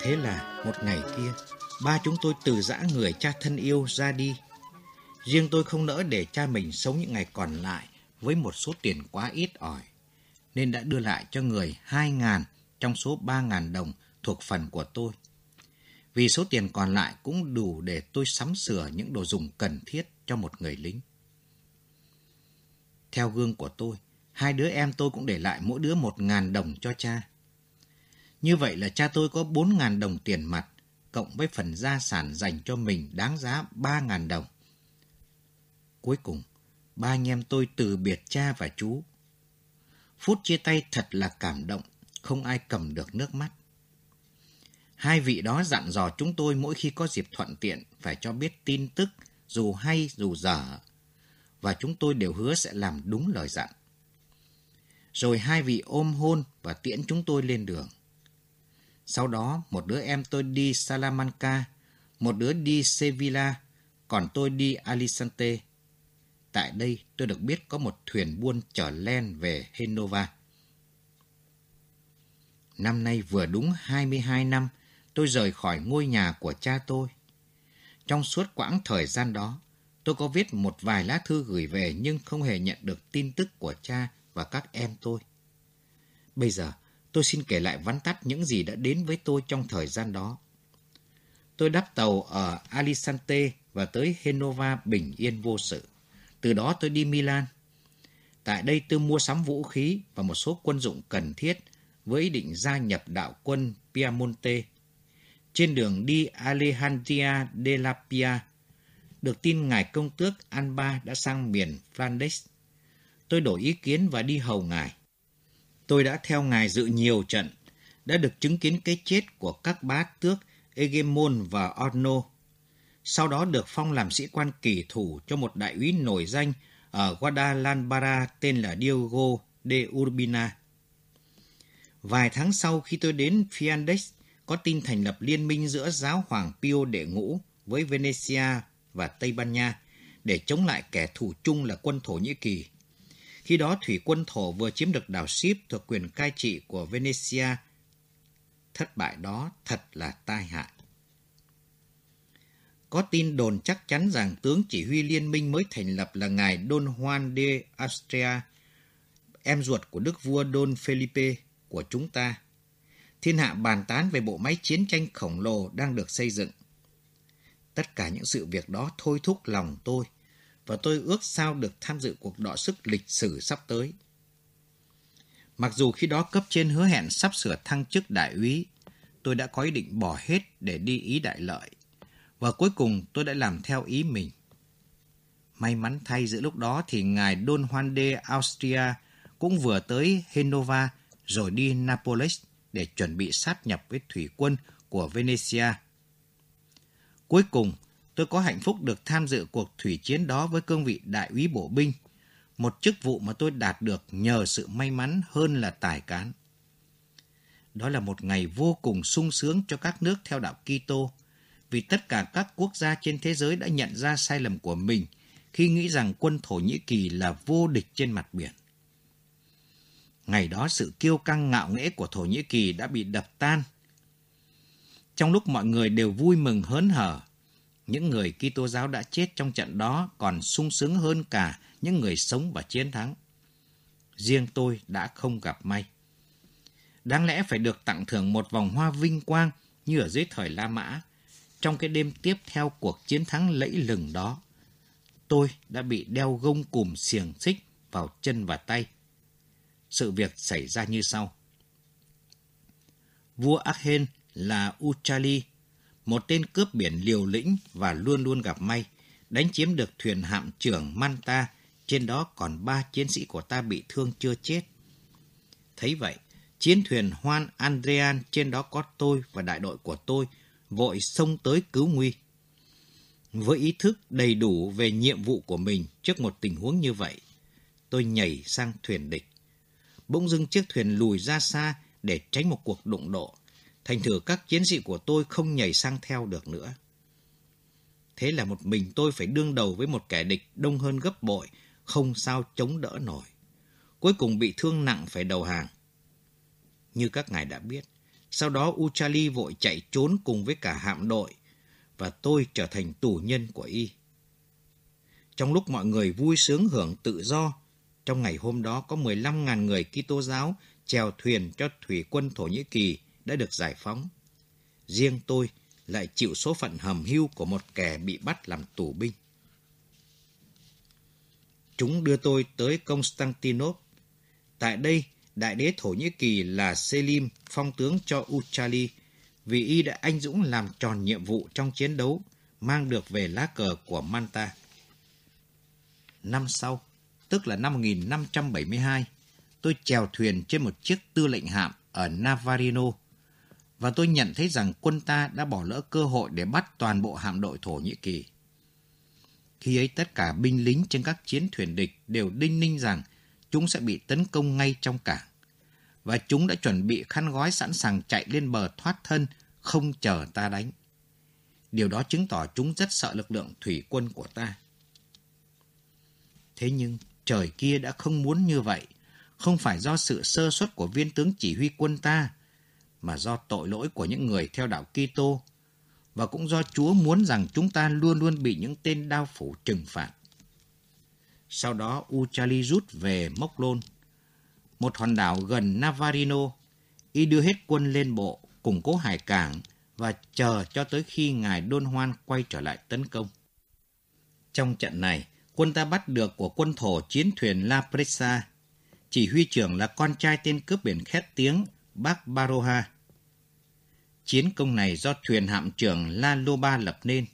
Thế là một ngày kia, ba chúng tôi từ giã người cha thân yêu ra đi. Riêng tôi không nỡ để cha mình sống những ngày còn lại với một số tiền quá ít ỏi, nên đã đưa lại cho người hai ngàn trong số ba ngàn đồng thuộc phần của tôi. Vì số tiền còn lại cũng đủ để tôi sắm sửa những đồ dùng cần thiết cho một người lính. Theo gương của tôi, hai đứa em tôi cũng để lại mỗi đứa một ngàn đồng cho cha. Như vậy là cha tôi có bốn ngàn đồng tiền mặt, cộng với phần gia sản dành cho mình đáng giá ba ngàn đồng. Cuối cùng, ba anh em tôi từ biệt cha và chú. Phút chia tay thật là cảm động, không ai cầm được nước mắt. Hai vị đó dặn dò chúng tôi mỗi khi có dịp thuận tiện phải cho biết tin tức, dù hay dù dở, và chúng tôi đều hứa sẽ làm đúng lời dặn. Rồi hai vị ôm hôn và tiễn chúng tôi lên đường. Sau đó, một đứa em tôi đi Salamanca, một đứa đi Sevilla, còn tôi đi Alicante. Tại đây, tôi được biết có một thuyền buôn chở len về Henova. Năm nay vừa đúng 22 năm, tôi rời khỏi ngôi nhà của cha tôi. Trong suốt quãng thời gian đó, tôi có viết một vài lá thư gửi về nhưng không hề nhận được tin tức của cha và các em tôi. Bây giờ, tôi xin kể lại vắn tắt những gì đã đến với tôi trong thời gian đó. Tôi đáp tàu ở Alicante và tới Genova bình yên vô sự. Từ đó tôi đi Milan. Tại đây tôi mua sắm vũ khí và một số quân dụng cần thiết với ý định gia nhập đạo quân Piemonte. Trên đường đi Alejandria de Pia, được tin ngài công tước Alba đã sang miền Flanders. Tôi đổi ý kiến và đi hầu ngài. Tôi đã theo ngài dự nhiều trận, đã được chứng kiến cái chết của các bá tước Egemon và Orno. Sau đó được phong làm sĩ quan kỳ thủ cho một đại úy nổi danh ở Guadalajara tên là Diego de Urbina. Vài tháng sau khi tôi đến Fiandex, có tin thành lập liên minh giữa giáo hoàng Pio đệ ngũ với Venezia và Tây Ban Nha để chống lại kẻ thù chung là quân Thổ Nhĩ Kỳ. Khi đó thủy quân Thổ vừa chiếm được đảo Ship thuộc quyền cai trị của Venezia, Thất bại đó thật là tai hại. Có tin đồn chắc chắn rằng tướng chỉ huy liên minh mới thành lập là ngài Don Juan de Austria, em ruột của đức vua Don Felipe của chúng ta. Thiên hạ bàn tán về bộ máy chiến tranh khổng lồ đang được xây dựng. Tất cả những sự việc đó thôi thúc lòng tôi, và tôi ước sao được tham dự cuộc đọ sức lịch sử sắp tới. Mặc dù khi đó cấp trên hứa hẹn sắp sửa thăng chức đại úy, tôi đã có ý định bỏ hết để đi ý đại lợi. Và cuối cùng tôi đã làm theo ý mình. May mắn thay giữa lúc đó thì ngài Don Juan de Austria cũng vừa tới Genova rồi đi Napoles để chuẩn bị sát nhập với thủy quân của Venezia. Cuối cùng, tôi có hạnh phúc được tham dự cuộc thủy chiến đó với cương vị đại úy bộ binh, một chức vụ mà tôi đạt được nhờ sự may mắn hơn là tài cán. Đó là một ngày vô cùng sung sướng cho các nước theo đạo Kitô, vì tất cả các quốc gia trên thế giới đã nhận ra sai lầm của mình khi nghĩ rằng quân Thổ Nhĩ Kỳ là vô địch trên mặt biển. Ngày đó sự kiêu căng ngạo nghễ của Thổ Nhĩ Kỳ đã bị đập tan. Trong lúc mọi người đều vui mừng hớn hở, những người Kitô giáo đã chết trong trận đó còn sung sướng hơn cả những người sống và chiến thắng. Riêng tôi đã không gặp may. Đáng lẽ phải được tặng thưởng một vòng hoa vinh quang như ở dưới thời La Mã, trong cái đêm tiếp theo cuộc chiến thắng lẫy lừng đó. Tôi đã bị đeo gông cùm xiềng xích vào chân và tay. Sự việc xảy ra như sau. Vua Achen là Uchali, một tên cướp biển liều lĩnh và luôn luôn gặp may, đánh chiếm được thuyền hạm trưởng Manta, trên đó còn ba chiến sĩ của ta bị thương chưa chết. Thấy vậy, chiến thuyền Juan Andrean trên đó có tôi và đại đội của tôi vội xông tới cứu nguy. Với ý thức đầy đủ về nhiệm vụ của mình trước một tình huống như vậy, tôi nhảy sang thuyền địch. Bỗng dưng chiếc thuyền lùi ra xa để tránh một cuộc đụng độ. Thành thử các chiến sĩ của tôi không nhảy sang theo được nữa. Thế là một mình tôi phải đương đầu với một kẻ địch đông hơn gấp bội, không sao chống đỡ nổi. Cuối cùng bị thương nặng phải đầu hàng. Như các ngài đã biết, sau đó Uchali vội chạy trốn cùng với cả hạm đội và tôi trở thành tù nhân của y. Trong lúc mọi người vui sướng hưởng tự do, trong ngày hôm đó có 15.000 người Kitô giáo chèo thuyền cho thủy quân Thổ Nhĩ Kỳ đã được giải phóng. Riêng tôi lại chịu số phận hầm hưu của một kẻ bị bắt làm tù binh. Chúng đưa tôi tới Constantinople. Tại đây, đại đế Thổ Nhĩ Kỳ là Selim phong tướng cho Uchali vì y đã anh dũng làm tròn nhiệm vụ trong chiến đấu, mang được về lá cờ của Manta. Năm sau, tức là năm 1572, tôi chèo thuyền trên một chiếc tư lệnh hạm ở Navarino và tôi nhận thấy rằng quân ta đã bỏ lỡ cơ hội để bắt toàn bộ hạm đội Thổ Nhĩ Kỳ. Khi ấy tất cả binh lính trên các chiến thuyền địch đều đinh ninh rằng chúng sẽ bị tấn công ngay trong cảng. Và chúng đã chuẩn bị khăn gói sẵn sàng chạy lên bờ thoát thân, không chờ ta đánh. Điều đó chứng tỏ chúng rất sợ lực lượng thủy quân của ta. Thế nhưng, trời kia đã không muốn như vậy. Không phải do sự sơ suất của viên tướng chỉ huy quân ta, mà do tội lỗi của những người theo đạo Kitô và cũng do Chúa muốn rằng chúng ta luôn luôn bị những tên đao phủ trừng phạt. Sau đó Uchali rút về Moklon, một hòn đảo gần Navarino. Y đưa hết quân lên bộ, củng cố hải cảng và chờ cho tới khi ngài Đôn Hoan quay trở lại tấn công. Trong trận này, quân ta bắt được của quân thổ chiến thuyền La Presa. Chỉ huy trưởng là con trai tên cướp biển khét tiếng Bác Baroha. Chiến công này do thuyền hạm trưởng La Loba lập nên.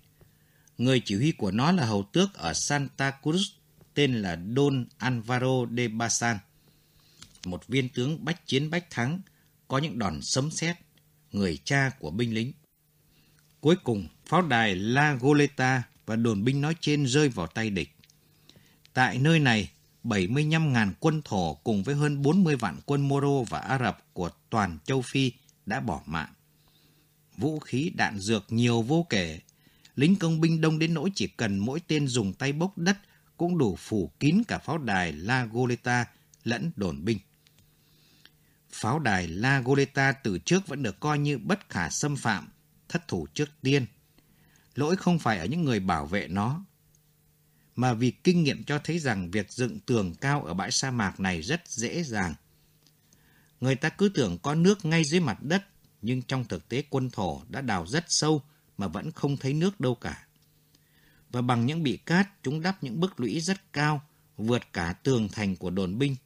Người chỉ huy của nó là hầu tước ở Santa Cruz tên là Don Alvaro de Basan. Một viên tướng bách chiến bách thắng, có những đòn sấm sét, người cha của binh lính. Cuối cùng, pháo đài La Goleta và đồn binh nói trên rơi vào tay địch. Tại nơi này, 75.000 quân thổ cùng với hơn 40 vạn quân Moro và Ả Rập của toàn châu Phi đã bỏ mạng. Vũ khí đạn dược nhiều vô kể, lính công binh đông đến nỗi chỉ cần mỗi tên dùng tay bốc đất cũng đủ phủ kín cả pháo đài La Goleta lẫn đồn binh. Pháo đài La Goleta từ trước vẫn được coi như bất khả xâm phạm, thất thủ trước tiên. Lỗi không phải ở những người bảo vệ nó, mà vì kinh nghiệm cho thấy rằng việc dựng tường cao ở bãi sa mạc này rất dễ dàng. Người ta cứ tưởng có nước ngay dưới mặt đất, nhưng trong thực tế quân thổ đã đào rất sâu mà vẫn không thấy nước đâu cả và bằng những bị cát chúng đắp những bức lũy rất cao, vượt cả tường thành của đồn binh.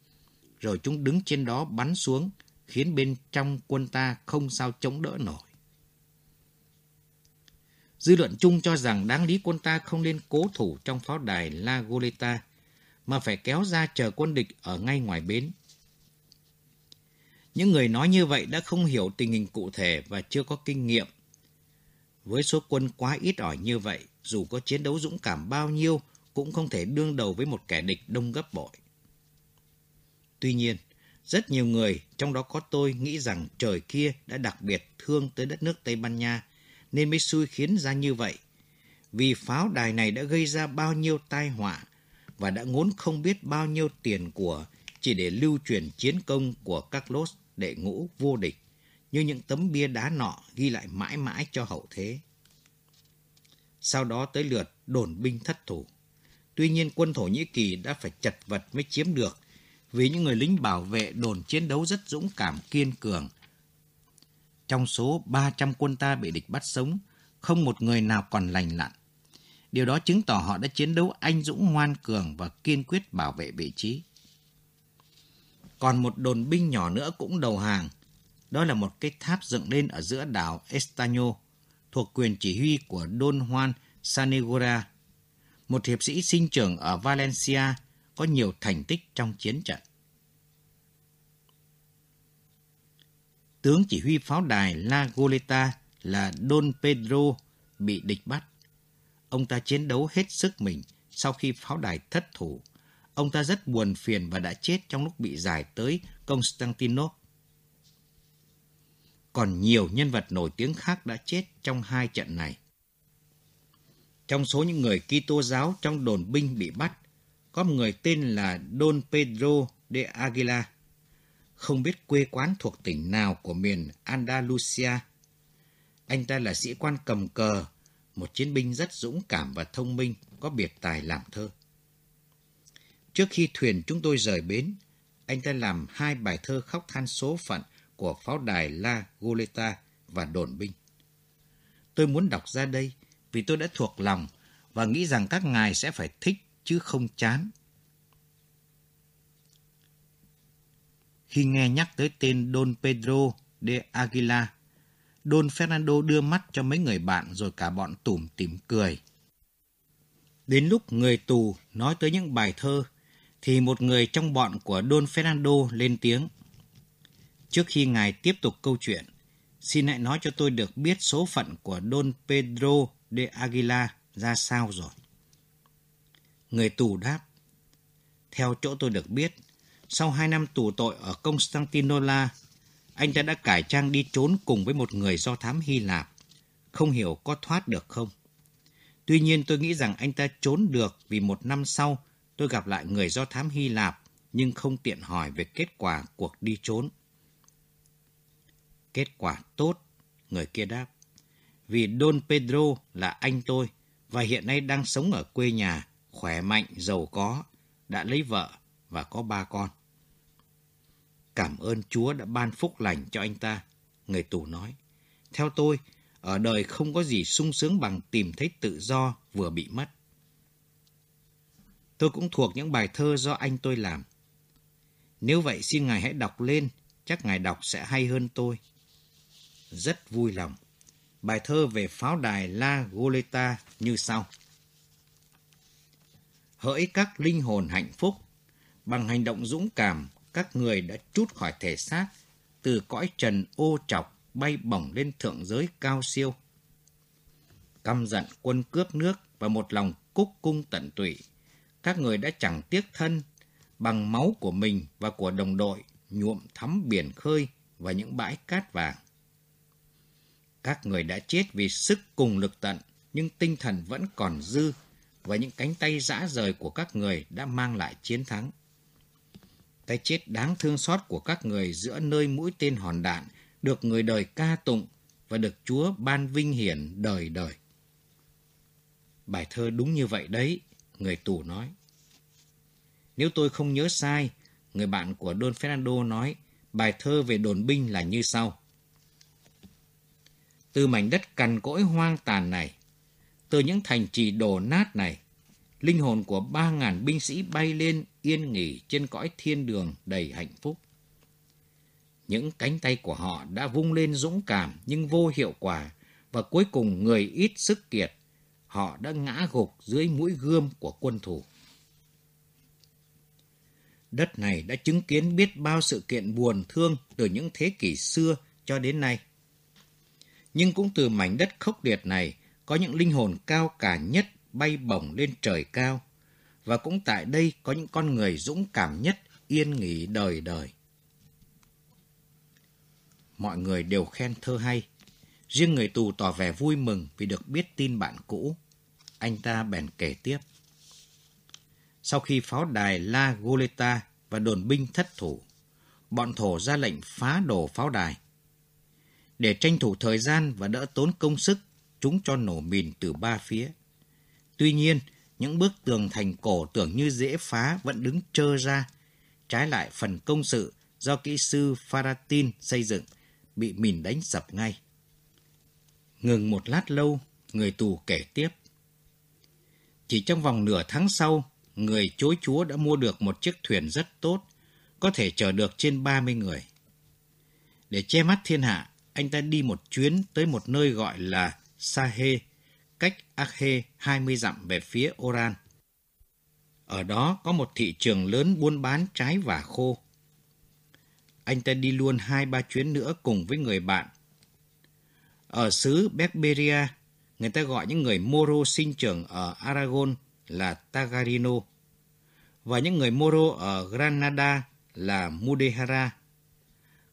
Rồi chúng đứng trên đó bắn xuống, khiến bên trong quân ta không sao chống đỡ nổi. Dư luận chung cho rằng đáng lý quân ta không nên cố thủ trong pháo đài La Goleta, mà phải kéo ra chờ quân địch ở ngay ngoài bến. Những người nói như vậy đã không hiểu tình hình cụ thể và chưa có kinh nghiệm. Với số quân quá ít ỏi như vậy, dù có chiến đấu dũng cảm bao nhiêu cũng không thể đương đầu với một kẻ địch đông gấp bội. Tuy nhiên, rất nhiều người, trong đó có tôi, nghĩ rằng trời kia đã đặc biệt thương tới đất nước Tây Ban Nha, nên mới xui khiến ra như vậy. Vì pháo đài này đã gây ra bao nhiêu tai họa và đã ngốn không biết bao nhiêu tiền của chỉ để lưu truyền chiến công của các để đệ ngũ vô địch, như những tấm bia đá nọ ghi lại mãi mãi cho hậu thế. Sau đó tới lượt đồn binh thất thủ. Tuy nhiên quân Thổ Nhĩ Kỳ đã phải chật vật mới chiếm được vì những người lính bảo vệ đồn chiến đấu rất dũng cảm kiên cường. Trong số 300 quân ta bị địch bắt sống, không một người nào còn lành lặn. Điều đó chứng tỏ họ đã chiến đấu anh dũng ngoan cường và kiên quyết bảo vệ vị trí. Còn một đồn binh nhỏ nữa cũng đầu hàng. Đó là một cái tháp dựng lên ở giữa đảo Estaño, thuộc quyền chỉ huy của Don Juan Sanegora, một hiệp sĩ sinh trưởng ở Valencia có nhiều thành tích trong chiến trận. Tướng chỉ huy pháo đài La Goleta là Don Pedro bị địch bắt. Ông ta chiến đấu hết sức mình sau khi pháo đài thất thủ. Ông ta rất buồn phiền và đã chết trong lúc bị giải tới Constantinople. Còn nhiều nhân vật nổi tiếng khác đã chết trong hai trận này. Trong số những người Kitô giáo trong đồn binh bị bắt, có một người tên là Don Pedro de Aguila, không biết quê quán thuộc tỉnh nào của miền Andalusia. Anh ta là sĩ quan cầm cờ, một chiến binh rất dũng cảm và thông minh, có biệt tài làm thơ. Trước khi thuyền chúng tôi rời bến, anh ta làm hai bài thơ khóc than số phận của pháo đài La Goleta và đồn binh. Tôi muốn đọc ra đây vì tôi đã thuộc lòng và nghĩ rằng các ngài sẽ phải thích chứ không chán. Khi nghe nhắc tới tên Don Pedro de Aguila, Don Fernando đưa mắt cho mấy người bạn rồi cả bọn tủm tỉm cười. Đến lúc người tù nói tới những bài thơ, thì một người trong bọn của Don Fernando lên tiếng. Trước khi ngài tiếp tục câu chuyện, xin hãy nói cho tôi được biết số phận của Don Pedro de Aguila ra sao rồi. Người tù đáp. Theo chỗ tôi được biết, sau hai năm tù tội ở Constantinola, anh ta đã cải trang đi trốn cùng với một người do thám Hy Lạp. Không hiểu có thoát được không? Tuy nhiên tôi nghĩ rằng anh ta trốn được vì một năm sau tôi gặp lại người do thám Hy Lạp nhưng không tiện hỏi về kết quả cuộc đi trốn. Kết quả tốt, người kia đáp. Vì Don Pedro là anh tôi và hiện nay đang sống ở quê nhà, khỏe mạnh, giàu có, đã lấy vợ và có ba con. Cảm ơn Chúa đã ban phúc lành cho anh ta, người tù nói. Theo tôi, ở đời không có gì sung sướng bằng tìm thấy tự do vừa bị mất. Tôi cũng thuộc những bài thơ do anh tôi làm. Nếu vậy xin Ngài hãy đọc lên, chắc Ngài đọc sẽ hay hơn tôi. Rất vui lòng. Bài thơ về pháo đài La Goleta như sau. Hỡi các linh hồn hạnh phúc, bằng hành động dũng cảm, các người đã trút khỏi thể xác, từ cõi trần ô trọc bay bổng lên thượng giới cao siêu. Căm giận quân cướp nước và một lòng cúc cung tận tụy, các người đã chẳng tiếc thân bằng máu của mình và của đồng đội nhuộm thắm biển khơi và những bãi cát vàng. Các người đã chết vì sức cùng lực tận, nhưng tinh thần vẫn còn dư và những cánh tay dã rời của các người đã mang lại chiến thắng. Cái chết đáng thương xót của các người giữa nơi mũi tên hòn đạn được người đời ca tụng và được Chúa ban vinh hiển đời đời. Bài thơ đúng như vậy đấy, người tù nói. Nếu tôi không nhớ sai, người bạn của Don Fernando nói bài thơ về đồn binh là như sau. Từ mảnh đất cằn cỗi hoang tàn này, từ những thành trì đổ nát này, linh hồn của ba ngàn binh sĩ bay lên yên nghỉ trên cõi thiên đường đầy hạnh phúc. Những cánh tay của họ đã vung lên dũng cảm nhưng vô hiệu quả và cuối cùng người ít sức kiệt, họ đã ngã gục dưới mũi gươm của quân thủ. Đất này đã chứng kiến biết bao sự kiện buồn thương từ những thế kỷ xưa cho đến nay. Nhưng cũng từ mảnh đất khốc liệt này, có những linh hồn cao cả nhất bay bổng lên trời cao. Và cũng tại đây có những con người dũng cảm nhất yên nghỉ đời đời. Mọi người đều khen thơ hay. Riêng người tù tỏ vẻ vui mừng vì được biết tin bạn cũ. Anh ta bèn kể tiếp. Sau khi pháo đài La Goleta và đồn binh thất thủ, bọn thổ ra lệnh phá đổ pháo đài. Để tranh thủ thời gian và đỡ tốn công sức, chúng cho nổ mìn từ ba phía. Tuy nhiên, những bức tường thành cổ tưởng như dễ phá vẫn đứng trơ ra. Trái lại phần công sự do kỹ sư Faratin xây dựng bị mìn đánh sập ngay. Ngừng một lát lâu, người tù kể tiếp. Chỉ trong vòng nửa tháng sau, người chối chúa đã mua được một chiếc thuyền rất tốt, có thể chở được trên 30 người. Để che mắt thiên hạ, anh ta đi một chuyến tới một nơi gọi là Sahe, cách Akhe 20 dặm về phía Oran. Ở đó có một thị trường lớn buôn bán trái và khô. Anh ta đi luôn hai ba chuyến nữa cùng với người bạn. Ở xứ Berberia, người ta gọi những người Moro sinh trưởng ở Aragon là Tagarino và những người Moro ở Granada là Mudehara.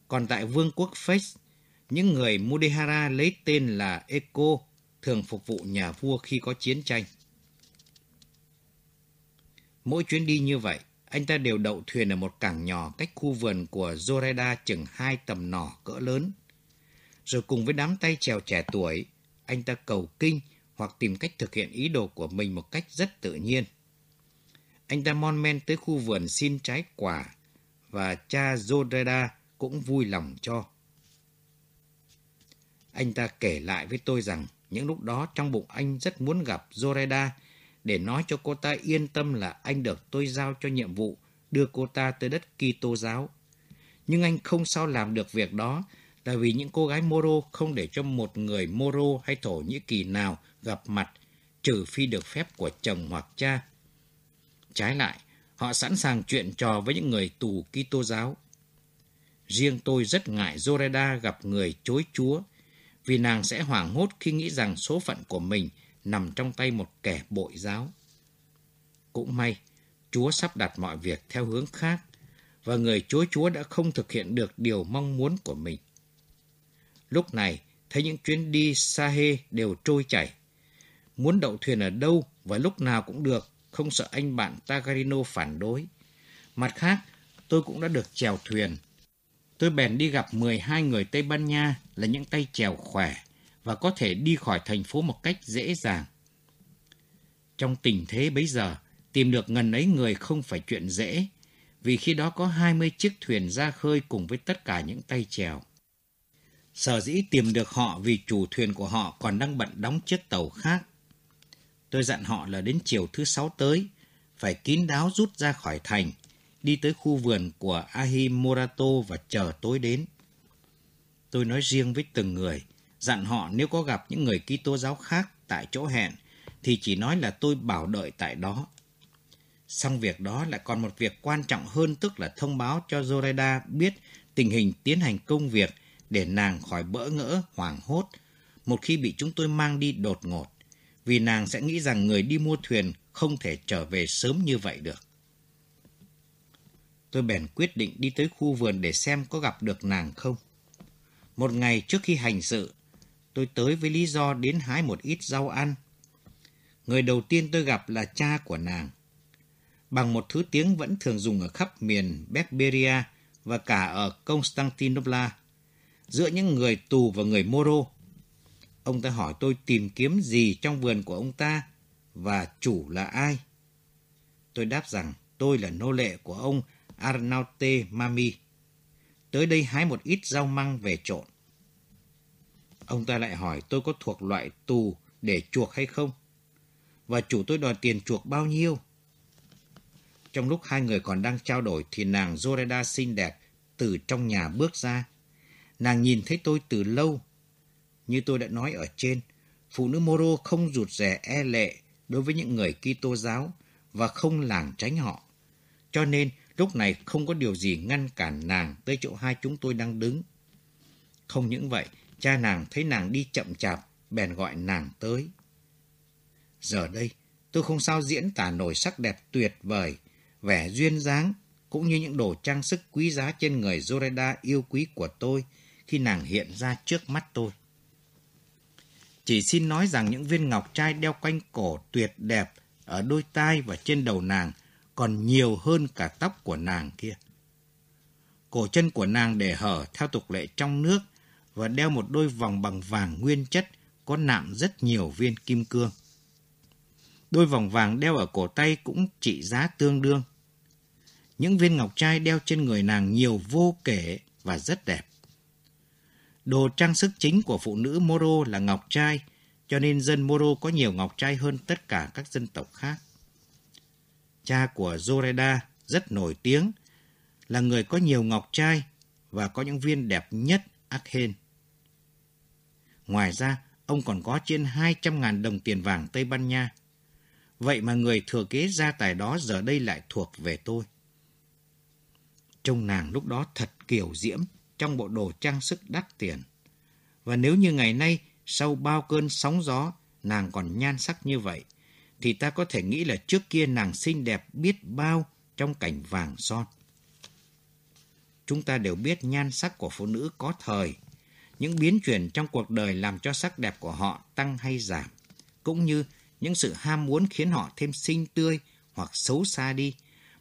Còn tại vương quốc Fez, những người Mudehara lấy tên là Eco thường phục vụ nhà vua khi có chiến tranh. Mỗi chuyến đi như vậy, anh ta đều đậu thuyền ở một cảng nhỏ cách khu vườn của Zoreda chừng hai tầm nỏ cỡ lớn. Rồi cùng với đám tay trèo trẻ tuổi, anh ta cầu kinh hoặc tìm cách thực hiện ý đồ của mình một cách rất tự nhiên. Anh ta mon men tới khu vườn xin trái quả và cha Zoreda cũng vui lòng cho. Anh ta kể lại với tôi rằng những lúc đó trong bụng anh rất muốn gặp Zoreda để nói cho cô ta yên tâm là anh được tôi giao cho nhiệm vụ đưa cô ta tới đất Kitô giáo. Nhưng anh không sao làm được việc đó là vì những cô gái Moro không để cho một người Moro hay Thổ Nhĩ Kỳ nào gặp mặt trừ phi được phép của chồng hoặc cha. Trái lại, họ sẵn sàng chuyện trò với những người tù Kitô giáo. Riêng tôi rất ngại Zoreda gặp người chối chúa vì nàng sẽ hoảng hốt khi nghĩ rằng số phận của mình nằm trong tay một kẻ bội giáo. Cũng may, Chúa sắp đặt mọi việc theo hướng khác, và người chối Chúa đã không thực hiện được điều mong muốn của mình. Lúc này, thấy những chuyến đi xa hê đều trôi chảy. Muốn đậu thuyền ở đâu và lúc nào cũng được, không sợ anh bạn Tagarino phản đối. Mặt khác, tôi cũng đã được chèo thuyền tôi bèn đi gặp 12 người Tây Ban Nha là những tay chèo khỏe và có thể đi khỏi thành phố một cách dễ dàng. Trong tình thế bấy giờ, tìm được ngần ấy người không phải chuyện dễ, vì khi đó có 20 chiếc thuyền ra khơi cùng với tất cả những tay chèo. Sở dĩ tìm được họ vì chủ thuyền của họ còn đang bận đóng chiếc tàu khác. Tôi dặn họ là đến chiều thứ sáu tới, phải kín đáo rút ra khỏi thành đi tới khu vườn của Ahimorato và chờ tối đến. Tôi nói riêng với từng người, dặn họ nếu có gặp những người Kitô giáo khác tại chỗ hẹn, thì chỉ nói là tôi bảo đợi tại đó. Xong việc đó lại còn một việc quan trọng hơn tức là thông báo cho Zoraida biết tình hình tiến hành công việc để nàng khỏi bỡ ngỡ, hoảng hốt một khi bị chúng tôi mang đi đột ngột, vì nàng sẽ nghĩ rằng người đi mua thuyền không thể trở về sớm như vậy được tôi bèn quyết định đi tới khu vườn để xem có gặp được nàng không. Một ngày trước khi hành sự, tôi tới với lý do đến hái một ít rau ăn. Người đầu tiên tôi gặp là cha của nàng. Bằng một thứ tiếng vẫn thường dùng ở khắp miền Berberia và cả ở Constantinople, giữa những người tù và người Moro. Ông ta hỏi, tôi tìm kiếm gì trong vườn của ông ta và chủ là ai. Tôi đáp rằng, tôi là nô lệ của ông Arnaute Mami. Tới đây hái một ít rau măng về trộn. Ông ta lại hỏi, tôi có thuộc loại tù để chuộc hay không? Và chủ tôi đòi tiền chuộc bao nhiêu? Trong lúc hai người còn đang trao đổi thì nàng Zoreda xinh đẹp từ trong nhà bước ra. Nàng nhìn thấy tôi từ lâu. Như tôi đã nói ở trên, phụ nữ Moro không rụt rè e lệ đối với những người Kitô giáo và không làng tránh họ. Cho nên, Lúc này không có điều gì ngăn cản nàng tới chỗ hai chúng tôi đang đứng. Không những vậy, cha nàng thấy nàng đi chậm chạp, bèn gọi nàng tới. Giờ đây, tôi không sao diễn tả nổi sắc đẹp tuyệt vời, vẻ duyên dáng, cũng như những đồ trang sức quý giá trên người Zoreda yêu quý của tôi khi nàng hiện ra trước mắt tôi. Chỉ xin nói rằng những viên ngọc trai đeo quanh cổ tuyệt đẹp ở đôi tai và trên đầu nàng còn nhiều hơn cả tóc của nàng kia. Cổ chân của nàng để hở theo tục lệ trong nước và đeo một đôi vòng bằng vàng nguyên chất có nạm rất nhiều viên kim cương. Đôi vòng vàng đeo ở cổ tay cũng trị giá tương đương. Những viên ngọc trai đeo trên người nàng nhiều vô kể và rất đẹp. Đồ trang sức chính của phụ nữ Moro là ngọc trai, cho nên dân Moro có nhiều ngọc trai hơn tất cả các dân tộc khác. Cha của Zoreda rất nổi tiếng, là người có nhiều ngọc trai và có những viên đẹp nhất Akhen. Ngoài ra, ông còn có trên 200.000 đồng tiền vàng Tây Ban Nha. Vậy mà người thừa kế gia tài đó giờ đây lại thuộc về tôi. Trông nàng lúc đó thật kiểu diễm trong bộ đồ trang sức đắt tiền. Và nếu như ngày nay, sau bao cơn sóng gió, nàng còn nhan sắc như vậy, thì ta có thể nghĩ là trước kia nàng xinh đẹp biết bao trong cảnh vàng son. Chúng ta đều biết nhan sắc của phụ nữ có thời, những biến chuyển trong cuộc đời làm cho sắc đẹp của họ tăng hay giảm, cũng như những sự ham muốn khiến họ thêm xinh tươi hoặc xấu xa đi,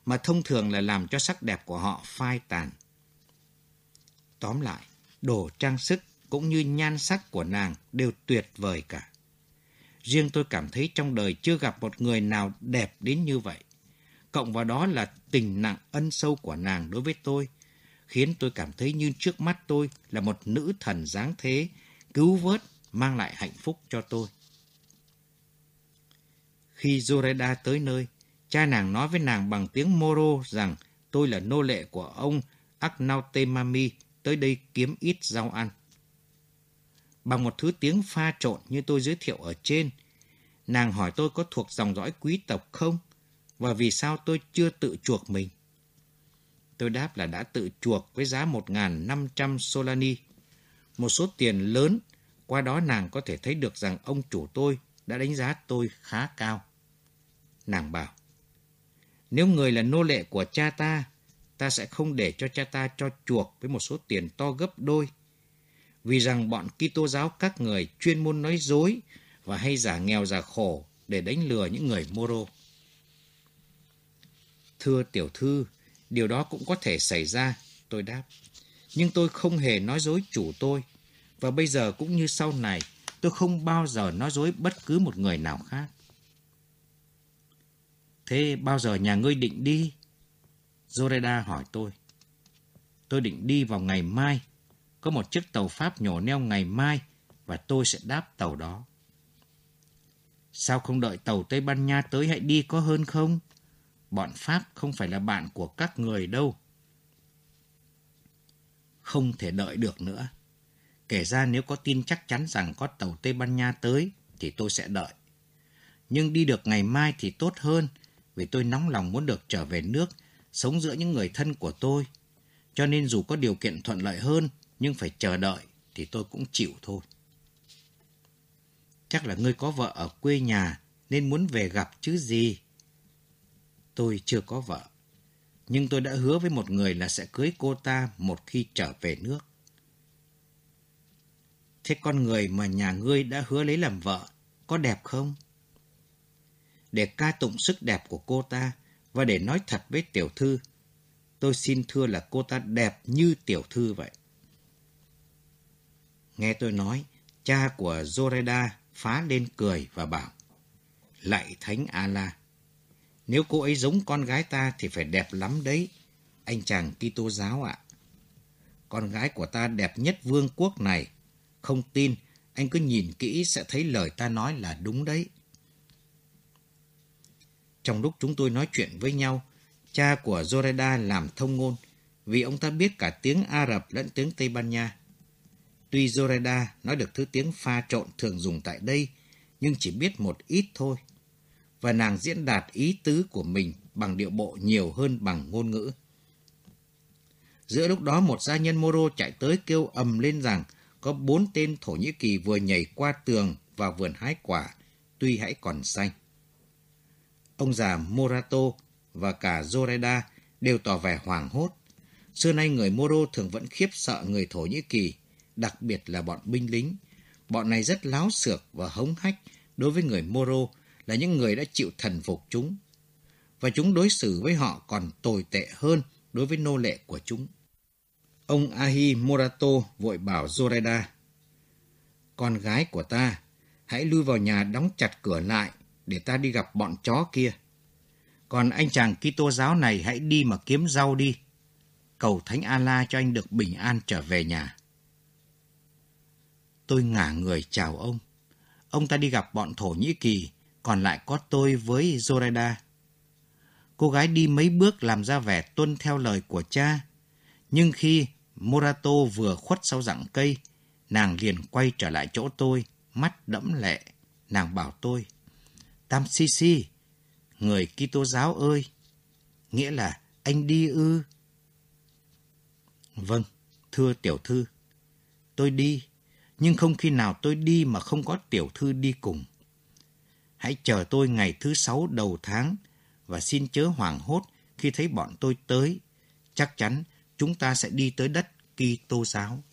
mà thông thường là làm cho sắc đẹp của họ phai tàn. Tóm lại, đồ trang sức cũng như nhan sắc của nàng đều tuyệt vời cả. Riêng tôi cảm thấy trong đời chưa gặp một người nào đẹp đến như vậy. Cộng vào đó là tình nặng ân sâu của nàng đối với tôi, khiến tôi cảm thấy như trước mắt tôi là một nữ thần dáng thế, cứu vớt, mang lại hạnh phúc cho tôi. Khi Zoreda tới nơi, cha nàng nói với nàng bằng tiếng Moro rằng tôi là nô lệ của ông Aknautemami tới đây kiếm ít rau ăn. Bằng một thứ tiếng pha trộn như tôi giới thiệu ở trên, nàng hỏi tôi có thuộc dòng dõi quý tộc không và vì sao tôi chưa tự chuộc mình. Tôi đáp là đã tự chuộc với giá 1.500 solani, một số tiền lớn, qua đó nàng có thể thấy được rằng ông chủ tôi đã đánh giá tôi khá cao. Nàng bảo, nếu người là nô lệ của cha ta, ta sẽ không để cho cha ta cho chuộc với một số tiền to gấp đôi. Vì rằng bọn Kitô giáo các người chuyên môn nói dối và hay giả nghèo giả khổ để đánh lừa những người Moro. Thưa tiểu thư, điều đó cũng có thể xảy ra, tôi đáp. Nhưng tôi không hề nói dối chủ tôi, và bây giờ cũng như sau này, tôi không bao giờ nói dối bất cứ một người nào khác. Thế bao giờ nhà ngươi định đi? Zoreda hỏi tôi. Tôi định đi vào ngày mai. Có một chiếc tàu Pháp nhổ neo ngày mai và tôi sẽ đáp tàu đó. Sao không đợi tàu Tây Ban Nha tới hãy đi có hơn không? Bọn Pháp không phải là bạn của các người đâu. Không thể đợi được nữa. Kể ra nếu có tin chắc chắn rằng có tàu Tây Ban Nha tới thì tôi sẽ đợi. Nhưng đi được ngày mai thì tốt hơn vì tôi nóng lòng muốn được trở về nước, sống giữa những người thân của tôi. Cho nên dù có điều kiện thuận lợi hơn, nhưng phải chờ đợi, thì tôi cũng chịu thôi. Chắc là ngươi có vợ ở quê nhà, nên muốn về gặp chứ gì. Tôi chưa có vợ, nhưng tôi đã hứa với một người là sẽ cưới cô ta một khi trở về nước. Thế con người mà nhà ngươi đã hứa lấy làm vợ, có đẹp không? để ca tụng sức đẹp của cô ta và để nói thật với tiểu thư. Tôi xin thưa là cô ta đẹp như tiểu thư vậy. Nghe tôi nói, cha của Zoraida phá lên cười và bảo, Lạy Thánh A-la, nếu cô ấy giống con gái ta thì phải đẹp lắm đấy, anh chàng Kitô giáo ạ. Con gái của ta đẹp nhất vương quốc này. Không tin, anh cứ nhìn kỹ sẽ thấy lời ta nói là đúng đấy. Trong lúc chúng tôi nói chuyện với nhau, cha của Zoreda làm thông ngôn vì ông ta biết cả tiếng Ả Rập lẫn tiếng Tây Ban Nha. Tuy Zoreda nói được thứ tiếng pha trộn thường dùng tại đây, nhưng chỉ biết một ít thôi. Và nàng diễn đạt ý tứ của mình bằng điệu bộ nhiều hơn bằng ngôn ngữ. Giữa lúc đó một gia nhân Moro chạy tới kêu ầm lên rằng có bốn tên Thổ Nhĩ Kỳ vừa nhảy qua tường vào vườn hái quả, tuy hãy còn xanh. Ông già Morato và cả Zoraida đều tỏ vẻ hoảng hốt. Xưa nay người Moro thường vẫn khiếp sợ người Thổ Nhĩ Kỳ, đặc biệt là bọn binh lính. Bọn này rất láo xược và hống hách đối với người Moro là những người đã chịu thần phục chúng. Và chúng đối xử với họ còn tồi tệ hơn đối với nô lệ của chúng. Ông Ahi Morato vội bảo Zoraida, Con gái của ta, hãy lui vào nhà đóng chặt cửa lại để ta đi gặp bọn chó kia. Còn anh chàng Kitô giáo này hãy đi mà kiếm rau đi. Cầu Thánh A-la cho anh được bình an trở về nhà. Tôi ngả người chào ông. Ông ta đi gặp bọn Thổ Nhĩ Kỳ, còn lại có tôi với Zoraida. Cô gái đi mấy bước làm ra vẻ tuân theo lời của cha. Nhưng khi Morato vừa khuất sau rặng cây, nàng liền quay trở lại chỗ tôi, mắt đẫm lệ. Nàng bảo tôi, Tam Sisi, người Kitô giáo ơi, nghĩa là anh đi ư? Vâng, thưa tiểu thư, tôi đi, nhưng không khi nào tôi đi mà không có tiểu thư đi cùng. Hãy chờ tôi ngày thứ sáu đầu tháng và xin chớ hoảng hốt khi thấy bọn tôi tới. Chắc chắn chúng ta sẽ đi tới đất Kitô giáo.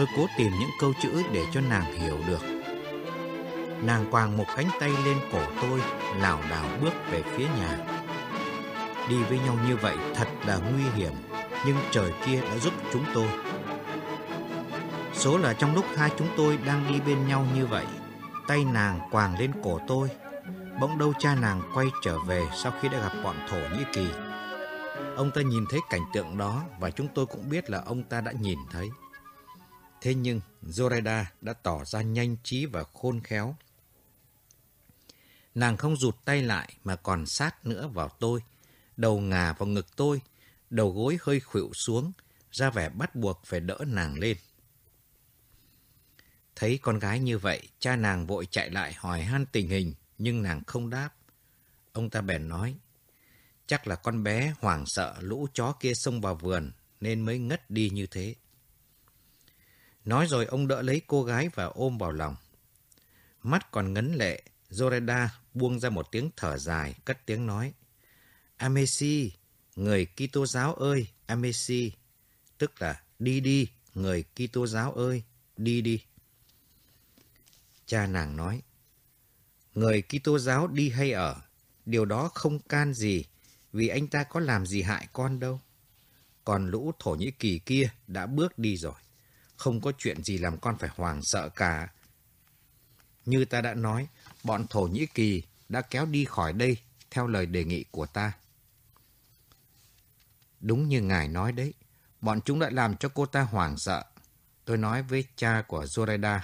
Tôi cố tìm những câu chữ để cho nàng hiểu được. Nàng quàng một cánh tay lên cổ tôi, lảo đảo bước về phía nhà. Đi với nhau như vậy thật là nguy hiểm, nhưng trời kia đã giúp chúng tôi. Số là trong lúc hai chúng tôi đang đi bên nhau như vậy, tay nàng quàng lên cổ tôi. Bỗng đâu cha nàng quay trở về sau khi đã gặp bọn Thổ Nhĩ Kỳ. Ông ta nhìn thấy cảnh tượng đó và chúng tôi cũng biết là ông ta đã nhìn thấy. Thế nhưng Zoraida đã tỏ ra nhanh trí và khôn khéo. Nàng không rụt tay lại mà còn sát nữa vào tôi, đầu ngà vào ngực tôi, đầu gối hơi khuỵu xuống, ra vẻ bắt buộc phải đỡ nàng lên. Thấy con gái như vậy, cha nàng vội chạy lại hỏi han tình hình, nhưng nàng không đáp. Ông ta bèn nói, chắc là con bé hoảng sợ lũ chó kia xông vào vườn, nên mới ngất đi như thế. Nói rồi ông đỡ lấy cô gái và ôm vào lòng. Mắt còn ngấn lệ, Zoreda buông ra một tiếng thở dài, cất tiếng nói. Amesi, người Kitô giáo ơi, Amesi, tức là đi đi, người Kitô giáo ơi, đi đi. Cha nàng nói, người Kitô giáo đi hay ở, điều đó không can gì, vì anh ta có làm gì hại con đâu. Còn lũ Thổ Nhĩ Kỳ kia đã bước đi rồi, không có chuyện gì làm con phải hoảng sợ cả. Như ta đã nói, bọn Thổ Nhĩ Kỳ đã kéo đi khỏi đây theo lời đề nghị của ta. Đúng như ngài nói đấy, bọn chúng đã làm cho cô ta hoảng sợ. Tôi nói với cha của Zoraida.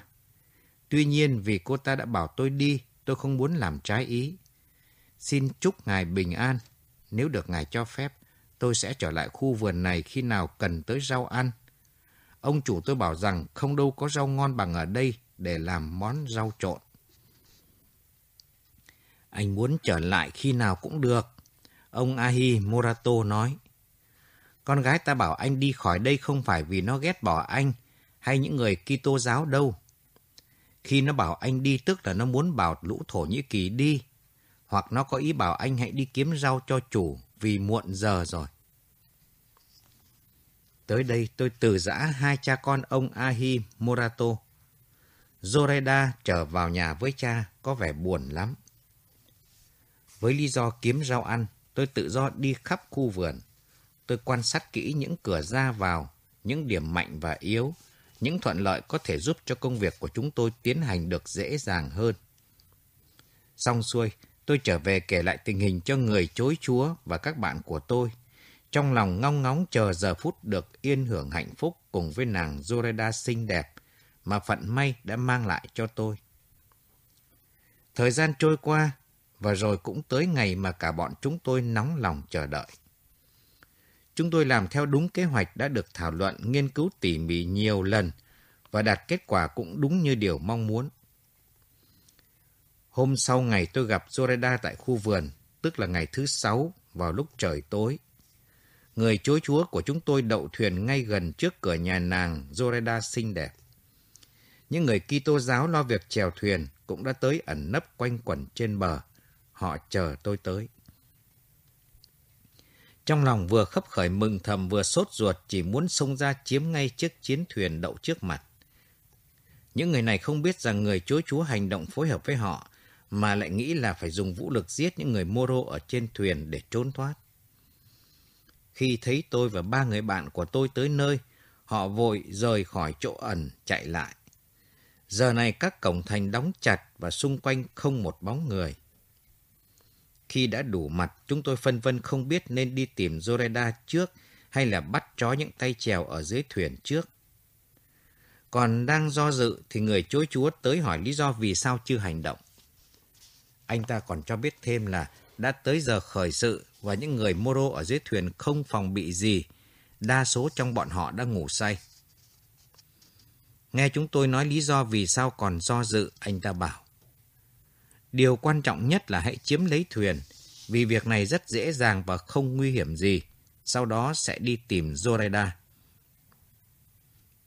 Tuy nhiên vì cô ta đã bảo tôi đi, tôi không muốn làm trái ý. Xin chúc ngài bình an. Nếu được ngài cho phép, tôi sẽ trở lại khu vườn này khi nào cần tới rau ăn. Ông chủ tôi bảo rằng không đâu có rau ngon bằng ở đây để làm món rau trộn. Anh muốn trở lại khi nào cũng được. Ông Ahi Morato nói. Con gái ta bảo anh đi khỏi đây không phải vì nó ghét bỏ anh, hay những người Kitô giáo đâu. Khi nó bảo anh đi tức là nó muốn bảo lũ Thổ Nhĩ Kỳ đi, hoặc nó có ý bảo anh hãy đi kiếm rau cho chủ vì muộn giờ rồi. Tới đây tôi từ giã hai cha con ông Ahi Morato. Zoraida trở vào nhà với cha có vẻ buồn lắm. Với lý do kiếm rau ăn, tôi tự do đi khắp khu vườn. Tôi quan sát kỹ những cửa ra vào, những điểm mạnh và yếu, những thuận lợi có thể giúp cho công việc của chúng tôi tiến hành được dễ dàng hơn. Xong xuôi, tôi trở về kể lại tình hình cho người chối chúa và các bạn của tôi, trong lòng ngong ngóng chờ giờ phút được yên hưởng hạnh phúc cùng với nàng Zoreda xinh đẹp mà phận may đã mang lại cho tôi. Thời gian trôi qua, và rồi cũng tới ngày mà cả bọn chúng tôi nóng lòng chờ đợi. Chúng tôi làm theo đúng kế hoạch đã được thảo luận, nghiên cứu tỉ mỉ nhiều lần và đạt kết quả cũng đúng như điều mong muốn. Hôm sau ngày tôi gặp Zoreda tại khu vườn, tức là ngày thứ sáu vào lúc trời tối. Người chúa chúa của chúng tôi đậu thuyền ngay gần trước cửa nhà nàng Zoreda xinh đẹp. Những người Kitô giáo lo việc chèo thuyền cũng đã tới ẩn nấp quanh quẩn trên bờ. Họ chờ tôi tới. Trong lòng vừa khấp khởi mừng thầm vừa sốt ruột chỉ muốn xông ra chiếm ngay chiếc chiến thuyền đậu trước mặt. Những người này không biết rằng người chúa chúa hành động phối hợp với họ, mà lại nghĩ là phải dùng vũ lực giết những người Moro ở trên thuyền để trốn thoát. Khi thấy tôi và ba người bạn của tôi tới nơi, họ vội rời khỏi chỗ ẩn chạy lại. Giờ này các cổng thành đóng chặt và xung quanh không một bóng người. Khi đã đủ mặt, chúng tôi phân vân không biết nên đi tìm Zoreda trước hay là bắt chó những tay chèo ở dưới thuyền trước. Còn đang do dự thì người chối chúa tới hỏi lý do vì sao chưa hành động. Anh ta còn cho biết thêm là đã tới giờ khởi sự và những người Moro ở dưới thuyền không phòng bị gì. Đa số trong bọn họ đã ngủ say. Nghe chúng tôi nói lý do vì sao còn do dự, anh ta bảo. Điều quan trọng nhất là hãy chiếm lấy thuyền, vì việc này rất dễ dàng và không nguy hiểm gì. Sau đó sẽ đi tìm Zoraida.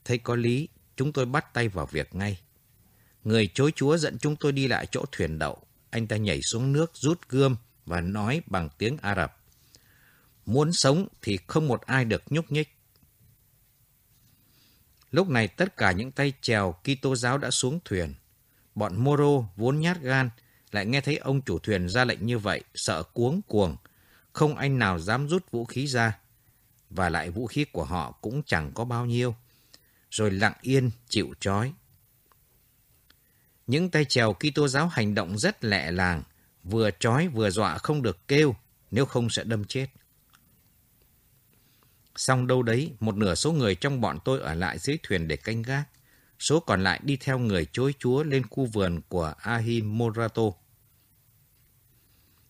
Thấy có lý, chúng tôi bắt tay vào việc ngay. Người chối chúa dẫn chúng tôi đi lại chỗ thuyền đậu. Anh ta nhảy xuống nước, rút gươm và nói bằng tiếng Ả Rập. Muốn sống thì không một ai được nhúc nhích. Lúc này tất cả những tay chèo Kitô giáo đã xuống thuyền. Bọn Moro vốn nhát gan, lại nghe thấy ông chủ thuyền ra lệnh như vậy, sợ cuống cuồng, không anh nào dám rút vũ khí ra. Và lại vũ khí của họ cũng chẳng có bao nhiêu. Rồi lặng yên chịu trói. Những tay chèo Kitô giáo hành động rất lẹ làng, vừa trói vừa dọa không được kêu, nếu không sẽ đâm chết. Xong đâu đấy, một nửa số người trong bọn tôi ở lại dưới thuyền để canh gác. Số còn lại đi theo người chối chúa lên khu vườn của Ahimorato.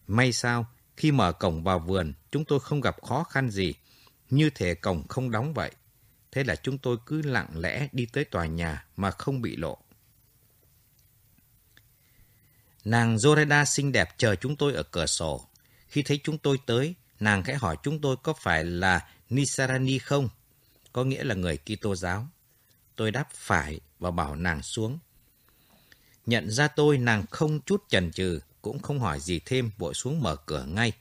May sao, khi mở cổng vào vườn, chúng tôi không gặp khó khăn gì, như thể cổng không đóng vậy. Thế là chúng tôi cứ lặng lẽ đi tới tòa nhà mà không bị lộ. Nàng Zoreda xinh đẹp chờ chúng tôi ở cửa sổ. Khi thấy chúng tôi tới, nàng khẽ hỏi chúng tôi có phải là Nisarani không? Có nghĩa là người Kitô giáo. Tôi đáp phải và bảo nàng xuống. Nhận ra tôi, nàng không chút chần chừ, cũng không hỏi gì thêm, vội xuống mở cửa ngay.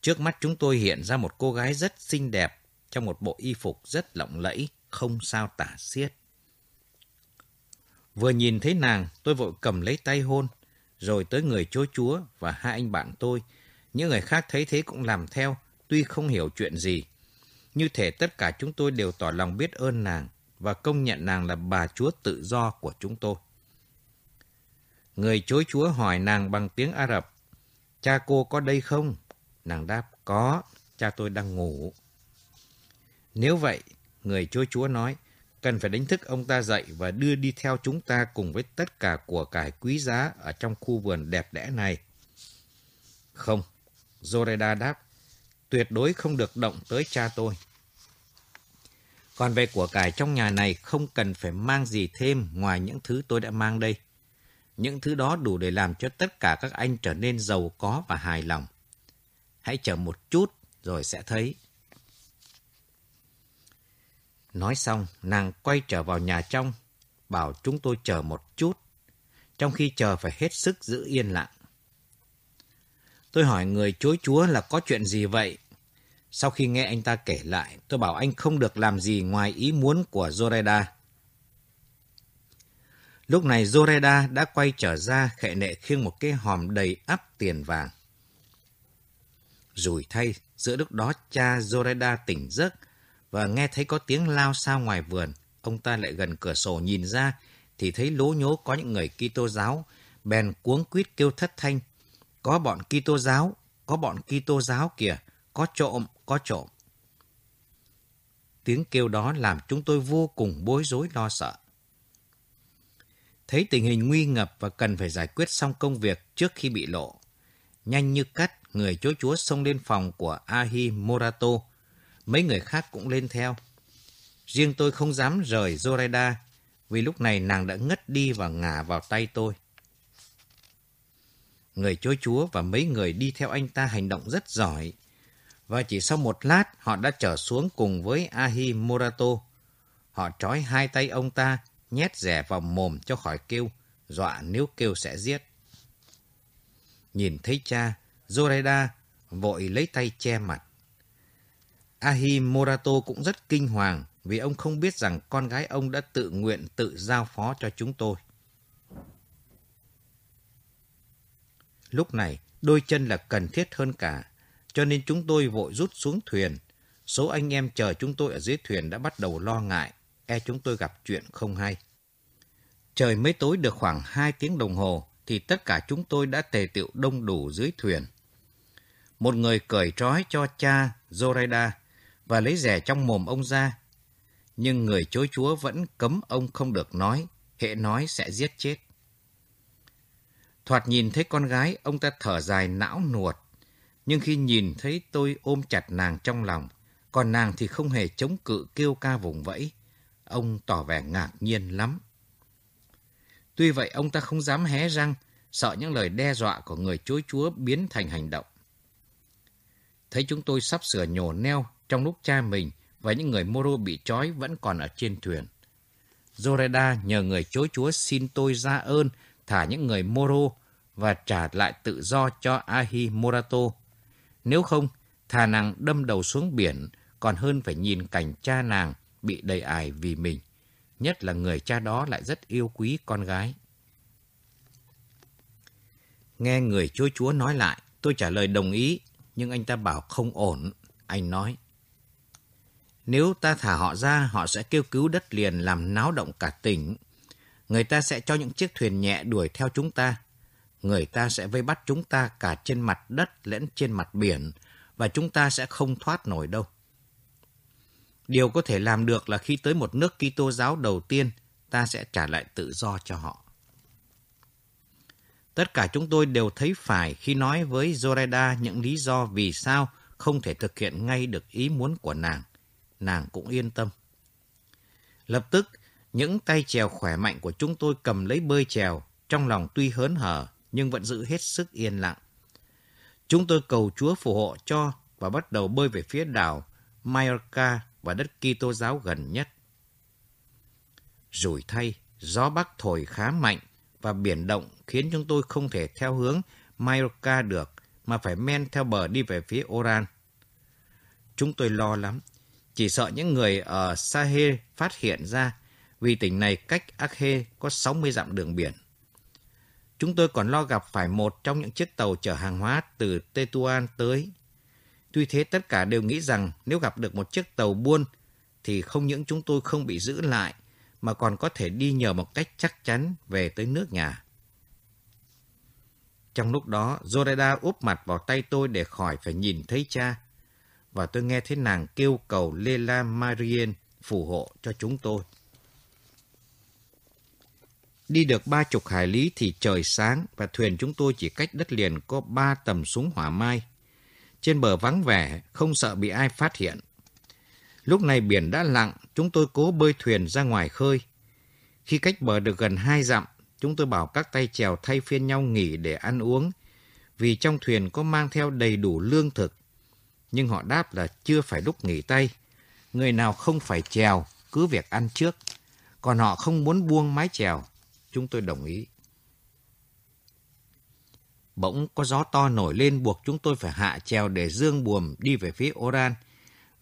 Trước mắt chúng tôi hiện ra một cô gái rất xinh đẹp, trong một bộ y phục rất lộng lẫy, không sao tả xiết. Vừa nhìn thấy nàng, tôi vội cầm lấy tay hôn, rồi tới người chúa chúa và hai anh bạn tôi. Những người khác thấy thế cũng làm theo, tuy không hiểu chuyện gì. Như thể tất cả chúng tôi đều tỏ lòng biết ơn nàng và công nhận nàng là bà chúa tự do của chúng tôi. Người chối chúa hỏi nàng bằng tiếng Ả Rập, cha cô có đây không? Nàng đáp, có, cha tôi đang ngủ. Nếu vậy, người chối chúa nói, cần phải đánh thức ông ta dậy và đưa đi theo chúng ta cùng với tất cả của cải quý giá ở trong khu vườn đẹp đẽ này. Không, Zoreda đáp, tuyệt đối không được động tới cha tôi. Còn về của cải trong nhà này không cần phải mang gì thêm ngoài những thứ tôi đã mang đây. Những thứ đó đủ để làm cho tất cả các anh trở nên giàu có và hài lòng. Hãy chờ một chút rồi sẽ thấy. Nói xong, nàng quay trở vào nhà trong, bảo chúng tôi chờ một chút, trong khi chờ phải hết sức giữ yên lặng. Tôi hỏi người chối chúa là có chuyện gì vậy? Sau khi nghe anh ta kể lại, tôi bảo anh không được làm gì ngoài ý muốn của Zoreda. Lúc này Zoreda đã quay trở ra khệ nệ khiêng một cái hòm đầy ắp tiền vàng. Rủi thay, giữa lúc đó cha Zoreda tỉnh giấc và nghe thấy có tiếng lao sao ngoài vườn. Ông ta lại gần cửa sổ nhìn ra thì thấy lố nhố có những người Kitô giáo bèn cuống quýt kêu thất thanh. Có bọn Kitô giáo, có bọn Kitô giáo kìa, có trộm, có trộm. Tiếng kêu đó làm chúng tôi vô cùng bối rối lo sợ. Thấy tình hình nguy ngập và cần phải giải quyết xong công việc trước khi bị lộ. Nhanh như cắt, người chúa chúa xông lên phòng của Ahi Morato. Mấy người khác cũng lên theo. Riêng tôi không dám rời Zoraida vì lúc này nàng đã ngất đi và ngả vào tay tôi. Người chối chúa và mấy người đi theo anh ta hành động rất giỏi. Và chỉ sau một lát, họ đã trở xuống cùng với Ahi Morato. Họ trói hai tay ông ta, nhét rẻ vào mồm cho khỏi kêu, dọa nếu kêu sẽ giết. Nhìn thấy cha, Zoraida vội lấy tay che mặt. Ahi Morato cũng rất kinh hoàng vì ông không biết rằng con gái ông đã tự nguyện tự giao phó cho chúng tôi. Lúc này, đôi chân là cần thiết hơn cả, cho nên chúng tôi vội rút xuống thuyền. Số anh em chờ chúng tôi ở dưới thuyền đã bắt đầu lo ngại, e chúng tôi gặp chuyện không hay. Trời mới tối được khoảng 2 tiếng đồng hồ, thì tất cả chúng tôi đã tề tiệu đông đủ dưới thuyền. Một người cởi trói cho cha Zoraida và lấy rẻ trong mồm ông ra. Nhưng người chối chúa vẫn cấm ông không được nói, hệ nói sẽ giết chết. Thoạt nhìn thấy con gái, ông ta thở dài não nuột. Nhưng khi nhìn thấy tôi ôm chặt nàng trong lòng, còn nàng thì không hề chống cự kêu ca vùng vẫy. Ông tỏ vẻ ngạc nhiên lắm. Tuy vậy ông ta không dám hé răng, sợ những lời đe dọa của người chối chúa biến thành hành động. Thấy chúng tôi sắp sửa nhổ neo trong lúc cha mình và những người Moro bị trói vẫn còn ở trên thuyền. Zoreda nhờ người chối chúa xin tôi ra ơn thả những người Moro và trả lại tự do cho Ahi Morato. Nếu không, thà nàng đâm đầu xuống biển còn hơn phải nhìn cảnh cha nàng bị đầy ải vì mình. Nhất là người cha đó lại rất yêu quý con gái. Nghe người chúa chúa nói lại, tôi trả lời đồng ý, nhưng anh ta bảo không ổn. Anh nói, nếu ta thả họ ra, họ sẽ kêu cứu đất liền làm náo động cả tỉnh. Người ta sẽ cho những chiếc thuyền nhẹ đuổi theo chúng ta. Người ta sẽ vây bắt chúng ta cả trên mặt đất lẫn trên mặt biển, và chúng ta sẽ không thoát nổi đâu. Điều có thể làm được là khi tới một nước Kitô giáo đầu tiên, ta sẽ trả lại tự do cho họ. Tất cả chúng tôi đều thấy phải khi nói với Zoraida những lý do vì sao không thể thực hiện ngay được ý muốn của nàng. Nàng cũng yên tâm. Lập tức, những tay chèo khỏe mạnh của chúng tôi cầm lấy bơi chèo, trong lòng tuy hớn hở nhưng vẫn giữ hết sức yên lặng. Chúng tôi cầu Chúa phù hộ cho và bắt đầu bơi về phía đảo Mallorca và đất Kitô giáo gần nhất. Rủi thay, gió bắc thổi khá mạnh và biển động khiến chúng tôi không thể theo hướng Mallorca được mà phải men theo bờ đi về phía Oran. Chúng tôi lo lắm, chỉ sợ những người ở Sahel phát hiện ra vì tỉnh này cách Aceh có 60 dặm đường biển. Chúng tôi còn lo gặp phải một trong những chiếc tàu chở hàng hóa từ Tetuan tới. Tuy thế tất cả đều nghĩ rằng nếu gặp được một chiếc tàu buôn thì không những chúng tôi không bị giữ lại mà còn có thể đi nhờ một cách chắc chắn về tới nước nhà. Trong lúc đó, Zoreda úp mặt vào tay tôi để khỏi phải nhìn thấy cha. Và tôi nghe thấy nàng kêu cầu Lela Marien phù hộ cho chúng tôi. Đi được ba chục hải lý thì trời sáng và thuyền chúng tôi chỉ cách đất liền có ba tầm súng hỏa mai. Trên bờ vắng vẻ, không sợ bị ai phát hiện. Lúc này biển đã lặng, chúng tôi cố bơi thuyền ra ngoài khơi. Khi cách bờ được gần hai dặm, chúng tôi bảo các tay chèo thay phiên nhau nghỉ để ăn uống, vì trong thuyền có mang theo đầy đủ lương thực. Nhưng họ đáp là chưa phải lúc nghỉ tay. Người nào không phải chèo, cứ việc ăn trước. Còn họ không muốn buông mái chèo. Chúng tôi đồng ý. Bỗng có gió to nổi lên buộc chúng tôi phải hạ chèo để dương buồm đi về phía Oran,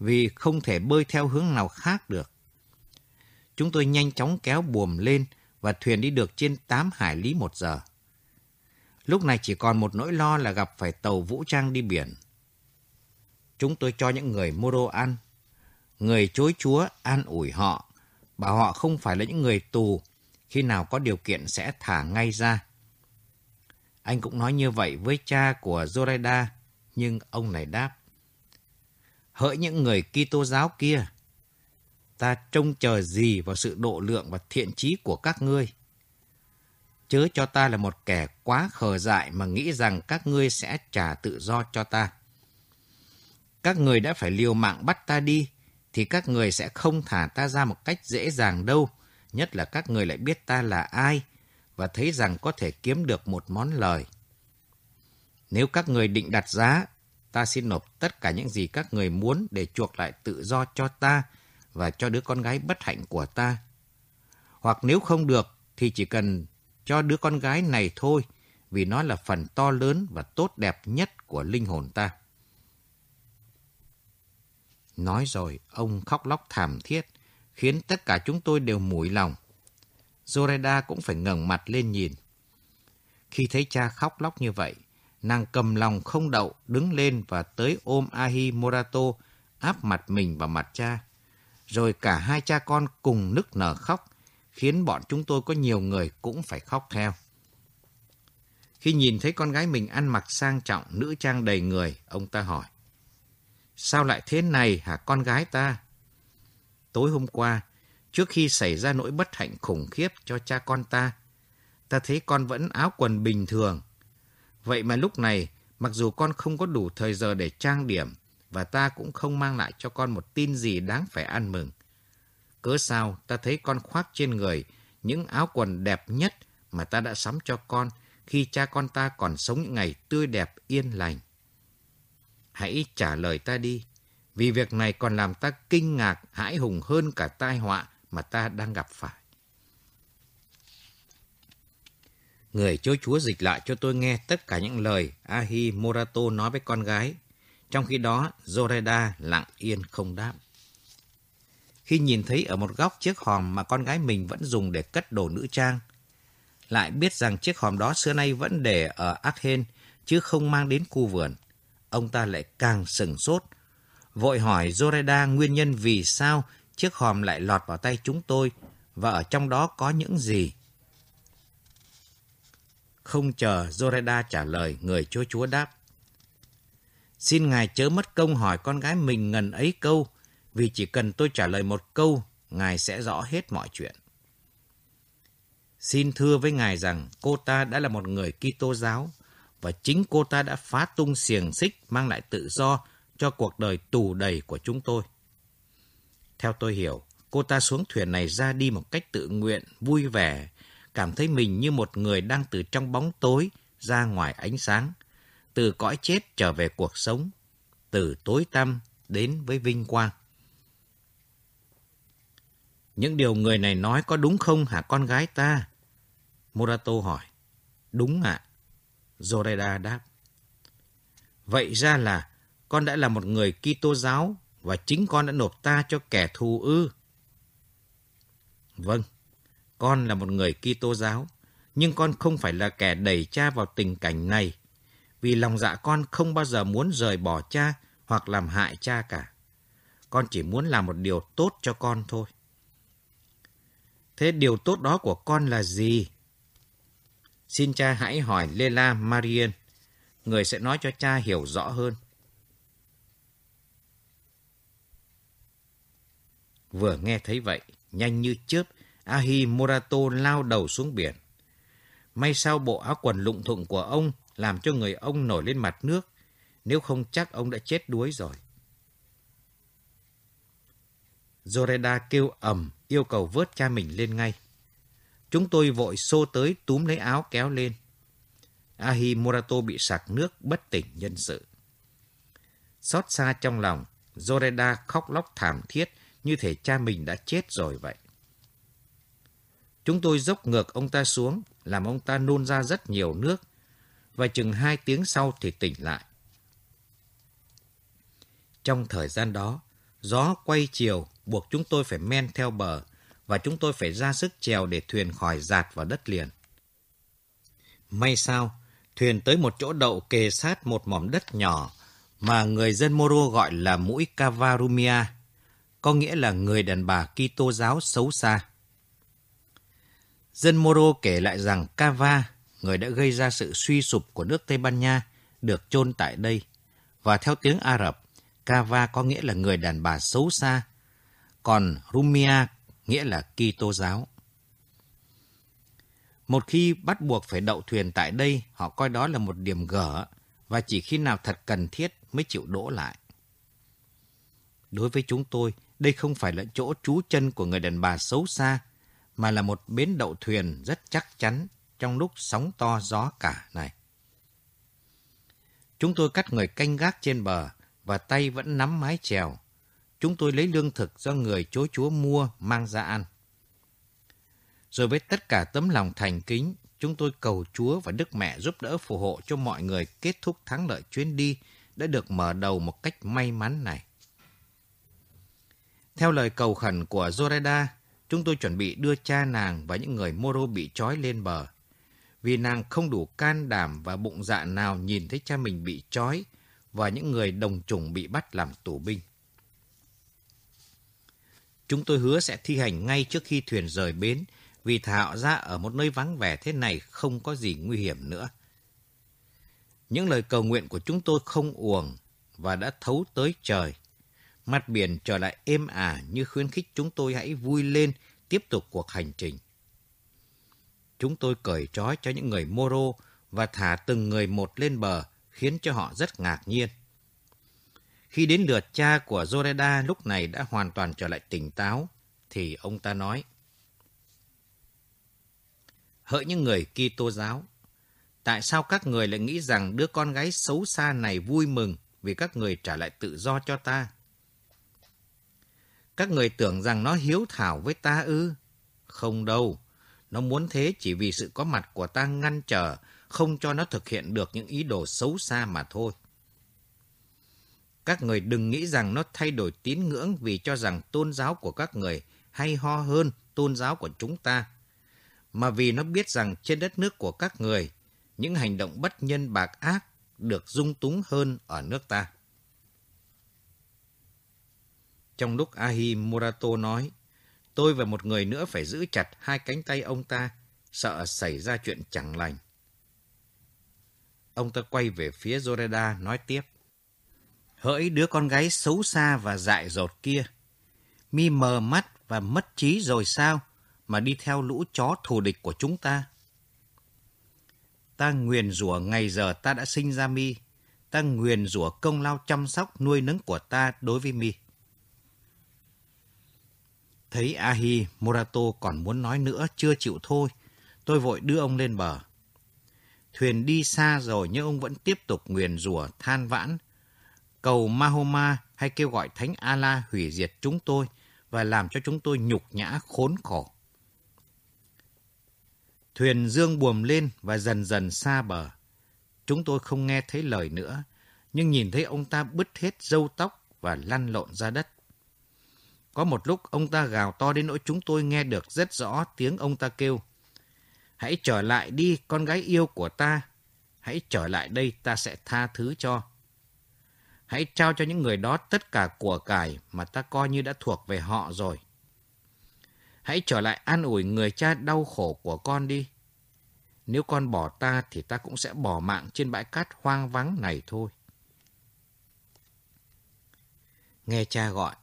vì không thể bơi theo hướng nào khác được. Chúng tôi nhanh chóng kéo buồm lên và thuyền đi được trên 8 hải lý một giờ. Lúc này chỉ còn một nỗi lo là gặp phải tàu vũ trang đi biển. Chúng tôi cho những người Moro ăn. Người chối chúa an ủi họ, bảo họ không phải là những người tù, khi nào có điều kiện sẽ thả ngay ra. Anh cũng nói như vậy với cha của Zoraida, nhưng ông này đáp. Hỡi những người Kitô giáo kia, ta trông chờ gì vào sự độ lượng và thiện trí của các ngươi? Chớ cho ta là một kẻ quá khờ dại mà nghĩ rằng các ngươi sẽ trả tự do cho ta. Các người đã phải liều mạng bắt ta đi, thì các người sẽ không thả ta ra một cách dễ dàng đâu, nhất là các người lại biết ta là ai và thấy rằng có thể kiếm được một món lời. Nếu các người định đặt giá, ta xin nộp tất cả những gì các người muốn để chuộc lại tự do cho ta và cho đứa con gái bất hạnh của ta. Hoặc nếu không được thì chỉ cần cho đứa con gái này thôi, vì nó là phần to lớn và tốt đẹp nhất của linh hồn ta. Nói rồi, ông khóc lóc thảm thiết, khiến tất cả chúng tôi đều mũi lòng. Zoraida cũng phải ngẩng mặt lên nhìn. Khi thấy cha khóc lóc như vậy, nàng cầm lòng không đậu, đứng lên và tới ôm Ahi Morato, áp mặt mình vào mặt cha. Rồi cả hai cha con cùng nức nở khóc, khiến bọn chúng tôi có nhiều người cũng phải khóc theo. Khi nhìn thấy con gái mình ăn mặc sang trọng, nữ trang đầy người, ông ta hỏi. Sao lại thế này hả con gái ta? Tối hôm qua, trước khi xảy ra nỗi bất hạnh khủng khiếp cho cha con ta, ta thấy con vẫn áo quần bình thường. Vậy mà lúc này, mặc dù con không có đủ thời giờ để trang điểm, và ta cũng không mang lại cho con một tin gì đáng phải ăn mừng. Cớ sao ta thấy con khoác trên người những áo quần đẹp nhất mà ta đã sắm cho con khi cha con ta còn sống những ngày tươi đẹp yên lành. Hãy trả lời ta đi, vì việc này còn làm ta kinh ngạc hãi hùng hơn cả tai họa mà ta đang gặp phải. Người chúa chúa dịch lại cho tôi nghe tất cả những lời Ahi Morato nói với con gái. Trong khi đó, Zoraida lặng yên không đáp. Khi nhìn thấy ở một góc chiếc hòm mà con gái mình vẫn dùng để cất đồ nữ trang, lại biết rằng chiếc hòm đó xưa nay vẫn để ở Aachen chứ không mang đến khu vườn, ông ta lại càng sừng sốt. Vội hỏi Zoreda nguyên nhân vì sao chiếc hòm lại lọt vào tay chúng tôi và ở trong đó có những gì. Không chờ Zoreda trả lời, người chúa chúa đáp. Xin ngài chớ mất công hỏi con gái mình ngần ấy câu, vì chỉ cần tôi trả lời một câu, ngài sẽ rõ hết mọi chuyện. Xin thưa với ngài rằng cô ta đã là một người Kitô giáo và chính cô ta đã phá tung xiềng xích mang lại tự do cho cuộc đời tù đầy của chúng tôi. Theo tôi hiểu, cô ta xuống thuyền này ra đi một cách tự nguyện, vui vẻ, cảm thấy mình như một người đang từ trong bóng tối ra ngoài ánh sáng, từ cõi chết trở về cuộc sống, từ tối tăm đến với vinh quang. Những điều người này nói có đúng không hả con gái ta? Morato hỏi. Đúng ạ. À? Zoraida đáp. Vậy ra là con đã là một người Kitô giáo và chính con đã nộp ta cho kẻ thù ư? Vâng, con là một người Kitô giáo, nhưng con không phải là kẻ đẩy cha vào tình cảnh này, vì lòng dạ con không bao giờ muốn rời bỏ cha hoặc làm hại cha cả. Con chỉ muốn làm một điều tốt cho con thôi. Thế điều tốt đó của con là gì? Xin cha hãy hỏi Lela Marian. Người sẽ nói cho cha hiểu rõ hơn. Vừa nghe thấy vậy, nhanh như chớp, Ahi Morato lao đầu xuống biển. May sao bộ áo quần lụng thụng của ông làm cho người ông nổi lên mặt nước, nếu không chắc ông đã chết đuối rồi. Zoreda kêu ầm, yêu cầu vớt cha mình lên ngay. Chúng tôi vội xô tới túm lấy áo kéo lên. Ahimorato bị sặc nước bất tỉnh nhân sự. Xót xa trong lòng, Zoreda khóc lóc thảm thiết như thể cha mình đã chết rồi vậy. Chúng tôi dốc ngược ông ta xuống, làm ông ta nôn ra rất nhiều nước, và chừng hai tiếng sau thì tỉnh lại. Trong thời gian đó, gió quay chiều buộc chúng tôi phải men theo bờ và chúng tôi phải ra sức trèo để thuyền khỏi giạt vào đất liền. May sao, thuyền tới một chỗ đậu kề sát một mỏm đất nhỏ mà người dân Moro gọi là mũi Cavarumia, có nghĩa là người đàn bà Kitô giáo xấu xa. Dân Moro kể lại rằng Cava, người đã gây ra sự suy sụp của nước Tây Ban Nha, được chôn tại đây. Và theo tiếng Ả Rập, Cava có nghĩa là người đàn bà xấu xa, còn Rumia nghĩa là Kitô giáo. Một khi bắt buộc phải đậu thuyền tại đây, họ coi đó là một điểm gở và chỉ khi nào thật cần thiết mới chịu đỗ lại. Đối với chúng tôi, đây không phải là chỗ trú chân của người đàn bà xấu xa, mà là một bến đậu thuyền rất chắc chắn trong lúc sóng to gió cả này. Chúng tôi cắt người canh gác trên bờ và tay vẫn nắm mái chèo. Chúng tôi lấy lương thực do người chối chúa mua mang ra ăn. Rồi với tất cả tấm lòng thành kính, chúng tôi cầu Chúa và Đức Mẹ giúp đỡ phù hộ cho mọi người kết thúc thắng lợi chuyến đi đã được mở đầu một cách may mắn này. Theo lời cầu khẩn của Zoraida chúng tôi chuẩn bị đưa cha nàng và những người Moro bị trói lên bờ. Vì nàng không đủ can đảm và bụng dạ nào nhìn thấy cha mình bị trói và những người đồng chủng bị bắt làm tù binh. Chúng tôi hứa sẽ thi hành ngay trước khi thuyền rời bến, vì thả họ ra ở một nơi vắng vẻ thế này không có gì nguy hiểm nữa. Những lời cầu nguyện của chúng tôi không uổng và đã thấu tới trời. Mặt biển trở lại êm ả như khuyến khích chúng tôi hãy vui lên, tiếp tục cuộc hành trình. Chúng tôi cởi trói cho những người Moro và thả từng người một lên bờ, khiến cho họ rất ngạc nhiên. Khi đến lượt cha của Zoreda lúc này đã hoàn toàn trở lại tỉnh táo, thì ông ta nói, Hỡi những người Kitô giáo, tại sao các người lại nghĩ rằng đứa con gái xấu xa này vui mừng vì các người trả lại tự do cho ta? Các người tưởng rằng nó hiếu thảo với ta ư? Không đâu, nó muốn thế chỉ vì sự có mặt của ta ngăn trở, không cho nó thực hiện được những ý đồ xấu xa mà thôi. Các người đừng nghĩ rằng nó thay đổi tín ngưỡng vì cho rằng tôn giáo của các người hay ho hơn tôn giáo của chúng ta mà vì nó biết rằng trên đất nước của các người, những hành động bất nhân bạc ác được dung túng hơn ở nước ta. Trong lúc Ahi Murato nói, tôi và một người nữa phải giữ chặt hai cánh tay ông ta, sợ xảy ra chuyện chẳng lành. Ông ta quay về phía Zoreda nói tiếp. Hỡi đứa con gái xấu xa và dại dột kia, mi mờ mắt và mất trí rồi sao? mà đi theo lũ chó thù địch của chúng ta. Ta nguyền rủa ngày giờ ta đã sinh ra mi, ta nguyền rủa công lao chăm sóc nuôi nấng của ta đối với mi. Thấy Ahi Morato còn muốn nói nữa chưa chịu thôi, tôi vội đưa ông lên bờ. Thuyền đi xa rồi nhưng ông vẫn tiếp tục nguyền rủa than vãn, cầu Mahoma hay kêu gọi Thánh Allah hủy diệt chúng tôi và làm cho chúng tôi nhục nhã khốn khổ. Thuyền dương buồm lên và dần dần xa bờ. Chúng tôi không nghe thấy lời nữa, nhưng nhìn thấy ông ta bứt hết râu tóc và lăn lộn ra đất. Có một lúc ông ta gào to đến nỗi chúng tôi nghe được rất rõ tiếng ông ta kêu. Hãy trở lại đi, con gái yêu của ta. Hãy trở lại đây, ta sẽ tha thứ cho. Hãy trao cho những người đó tất cả của cải mà ta coi như đã thuộc về họ rồi. Hãy trở lại an ủi người cha đau khổ của con đi. Nếu con bỏ ta thì ta cũng sẽ bỏ mạng trên bãi cát hoang vắng này thôi. Nghe cha gọi,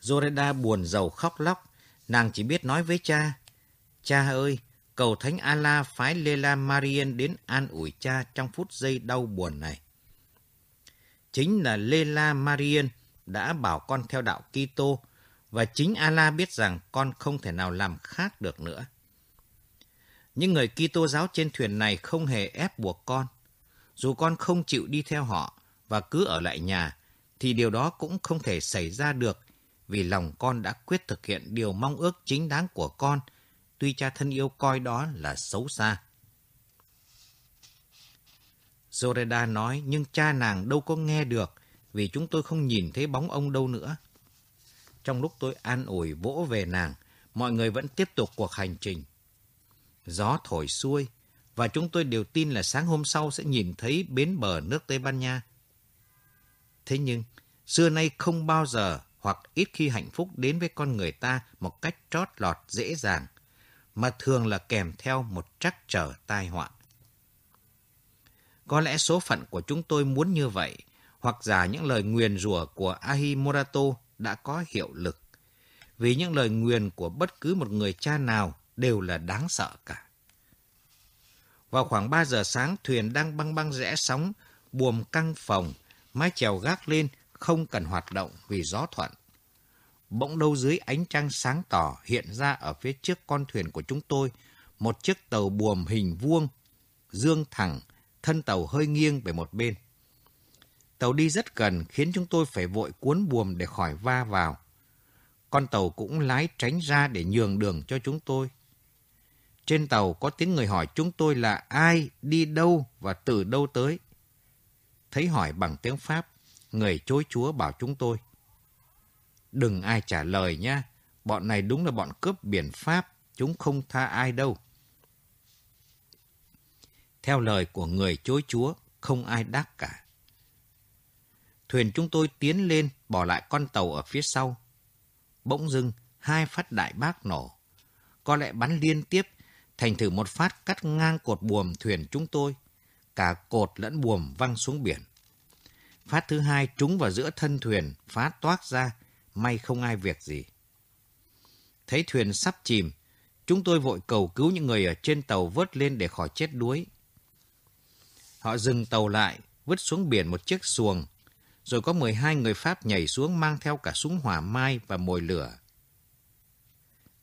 Zoreda buồn rầu khóc lóc. Nàng chỉ biết nói với cha, Cha ơi, cầu Thánh ala phái Lela Marien đến an ủi cha trong phút giây đau buồn này. Chính là Lela marian đã bảo con theo đạo Kitô và chính Allah biết rằng con không thể nào làm khác được nữa. Những người Kitô giáo trên thuyền này không hề ép buộc con. Dù con không chịu đi theo họ và cứ ở lại nhà, thì điều đó cũng không thể xảy ra được vì lòng con đã quyết thực hiện điều mong ước chính đáng của con, tuy cha thân yêu coi đó là xấu xa. Zoreda nói, nhưng cha nàng đâu có nghe được, vì chúng tôi không nhìn thấy bóng ông đâu nữa. Trong lúc tôi an ủi vỗ về nàng, mọi người vẫn tiếp tục cuộc hành trình. Gió thổi xuôi, và chúng tôi đều tin là sáng hôm sau sẽ nhìn thấy bến bờ nước Tây Ban Nha. Thế nhưng, xưa nay không bao giờ hoặc ít khi hạnh phúc đến với con người ta một cách trót lọt dễ dàng, mà thường là kèm theo một trắc trở tai họa. Có lẽ số phận của chúng tôi muốn như vậy, hoặc giả những lời nguyền rủa của Ahimorato đã có hiệu lực. Vì những lời nguyền của bất cứ một người cha nào đều là đáng sợ cả. Vào khoảng 3 giờ sáng, thuyền đang băng băng rẽ sóng, buồm căng phòng, mái chèo gác lên, không cần hoạt động vì gió thuận. Bỗng đâu dưới ánh trăng sáng tỏ hiện ra ở phía trước con thuyền của chúng tôi, một chiếc tàu buồm hình vuông, dương thẳng, thân tàu hơi nghiêng về một bên. Tàu đi rất gần khiến chúng tôi phải vội cuốn buồm để khỏi va vào. Con tàu cũng lái tránh ra để nhường đường cho chúng tôi. Trên tàu có tiếng người hỏi chúng tôi là ai, đi đâu và từ đâu tới. Thấy hỏi bằng tiếng Pháp, người chối chúa bảo chúng tôi. Đừng ai trả lời nha bọn này đúng là bọn cướp biển Pháp, chúng không tha ai đâu. Theo lời của người chối chúa, không ai đáp cả. Thuyền chúng tôi tiến lên, bỏ lại con tàu ở phía sau. Bỗng dưng, hai phát đại bác nổ. Có lẽ bắn liên tiếp, thành thử một phát cắt ngang cột buồm thuyền chúng tôi. Cả cột lẫn buồm văng xuống biển. Phát thứ hai trúng vào giữa thân thuyền, phá toát ra, may không ai việc gì. Thấy thuyền sắp chìm, chúng tôi vội cầu cứu những người ở trên tàu vớt lên để khỏi chết đuối. Họ dừng tàu lại, vứt xuống biển một chiếc xuồng, rồi có 12 người Pháp nhảy xuống mang theo cả súng hỏa mai và mồi lửa.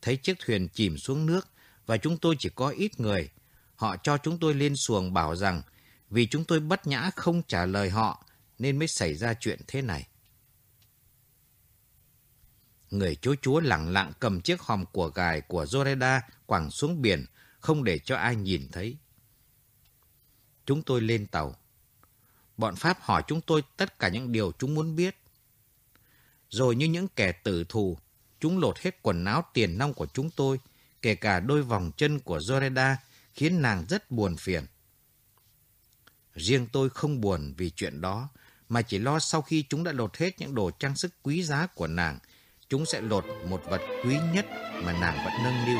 Thấy chiếc thuyền chìm xuống nước và chúng tôi chỉ có ít người, họ cho chúng tôi lên xuồng bảo rằng vì chúng tôi bất nhã không trả lời họ nên mới xảy ra chuyện thế này. Người chúa chúa lặng lặng cầm chiếc hòm của gài của Zoreda quẳng xuống biển, không để cho ai nhìn thấy. Chúng tôi lên tàu. Bọn Pháp hỏi chúng tôi tất cả những điều chúng muốn biết. Rồi như những kẻ tử thù, chúng lột hết quần áo tiền nong của chúng tôi, kể cả đôi vòng chân của Zoreda, khiến nàng rất buồn phiền. Riêng tôi không buồn vì chuyện đó, mà chỉ lo sau khi chúng đã lột hết những đồ trang sức quý giá của nàng, chúng sẽ lột một vật quý nhất mà nàng vẫn nâng niu.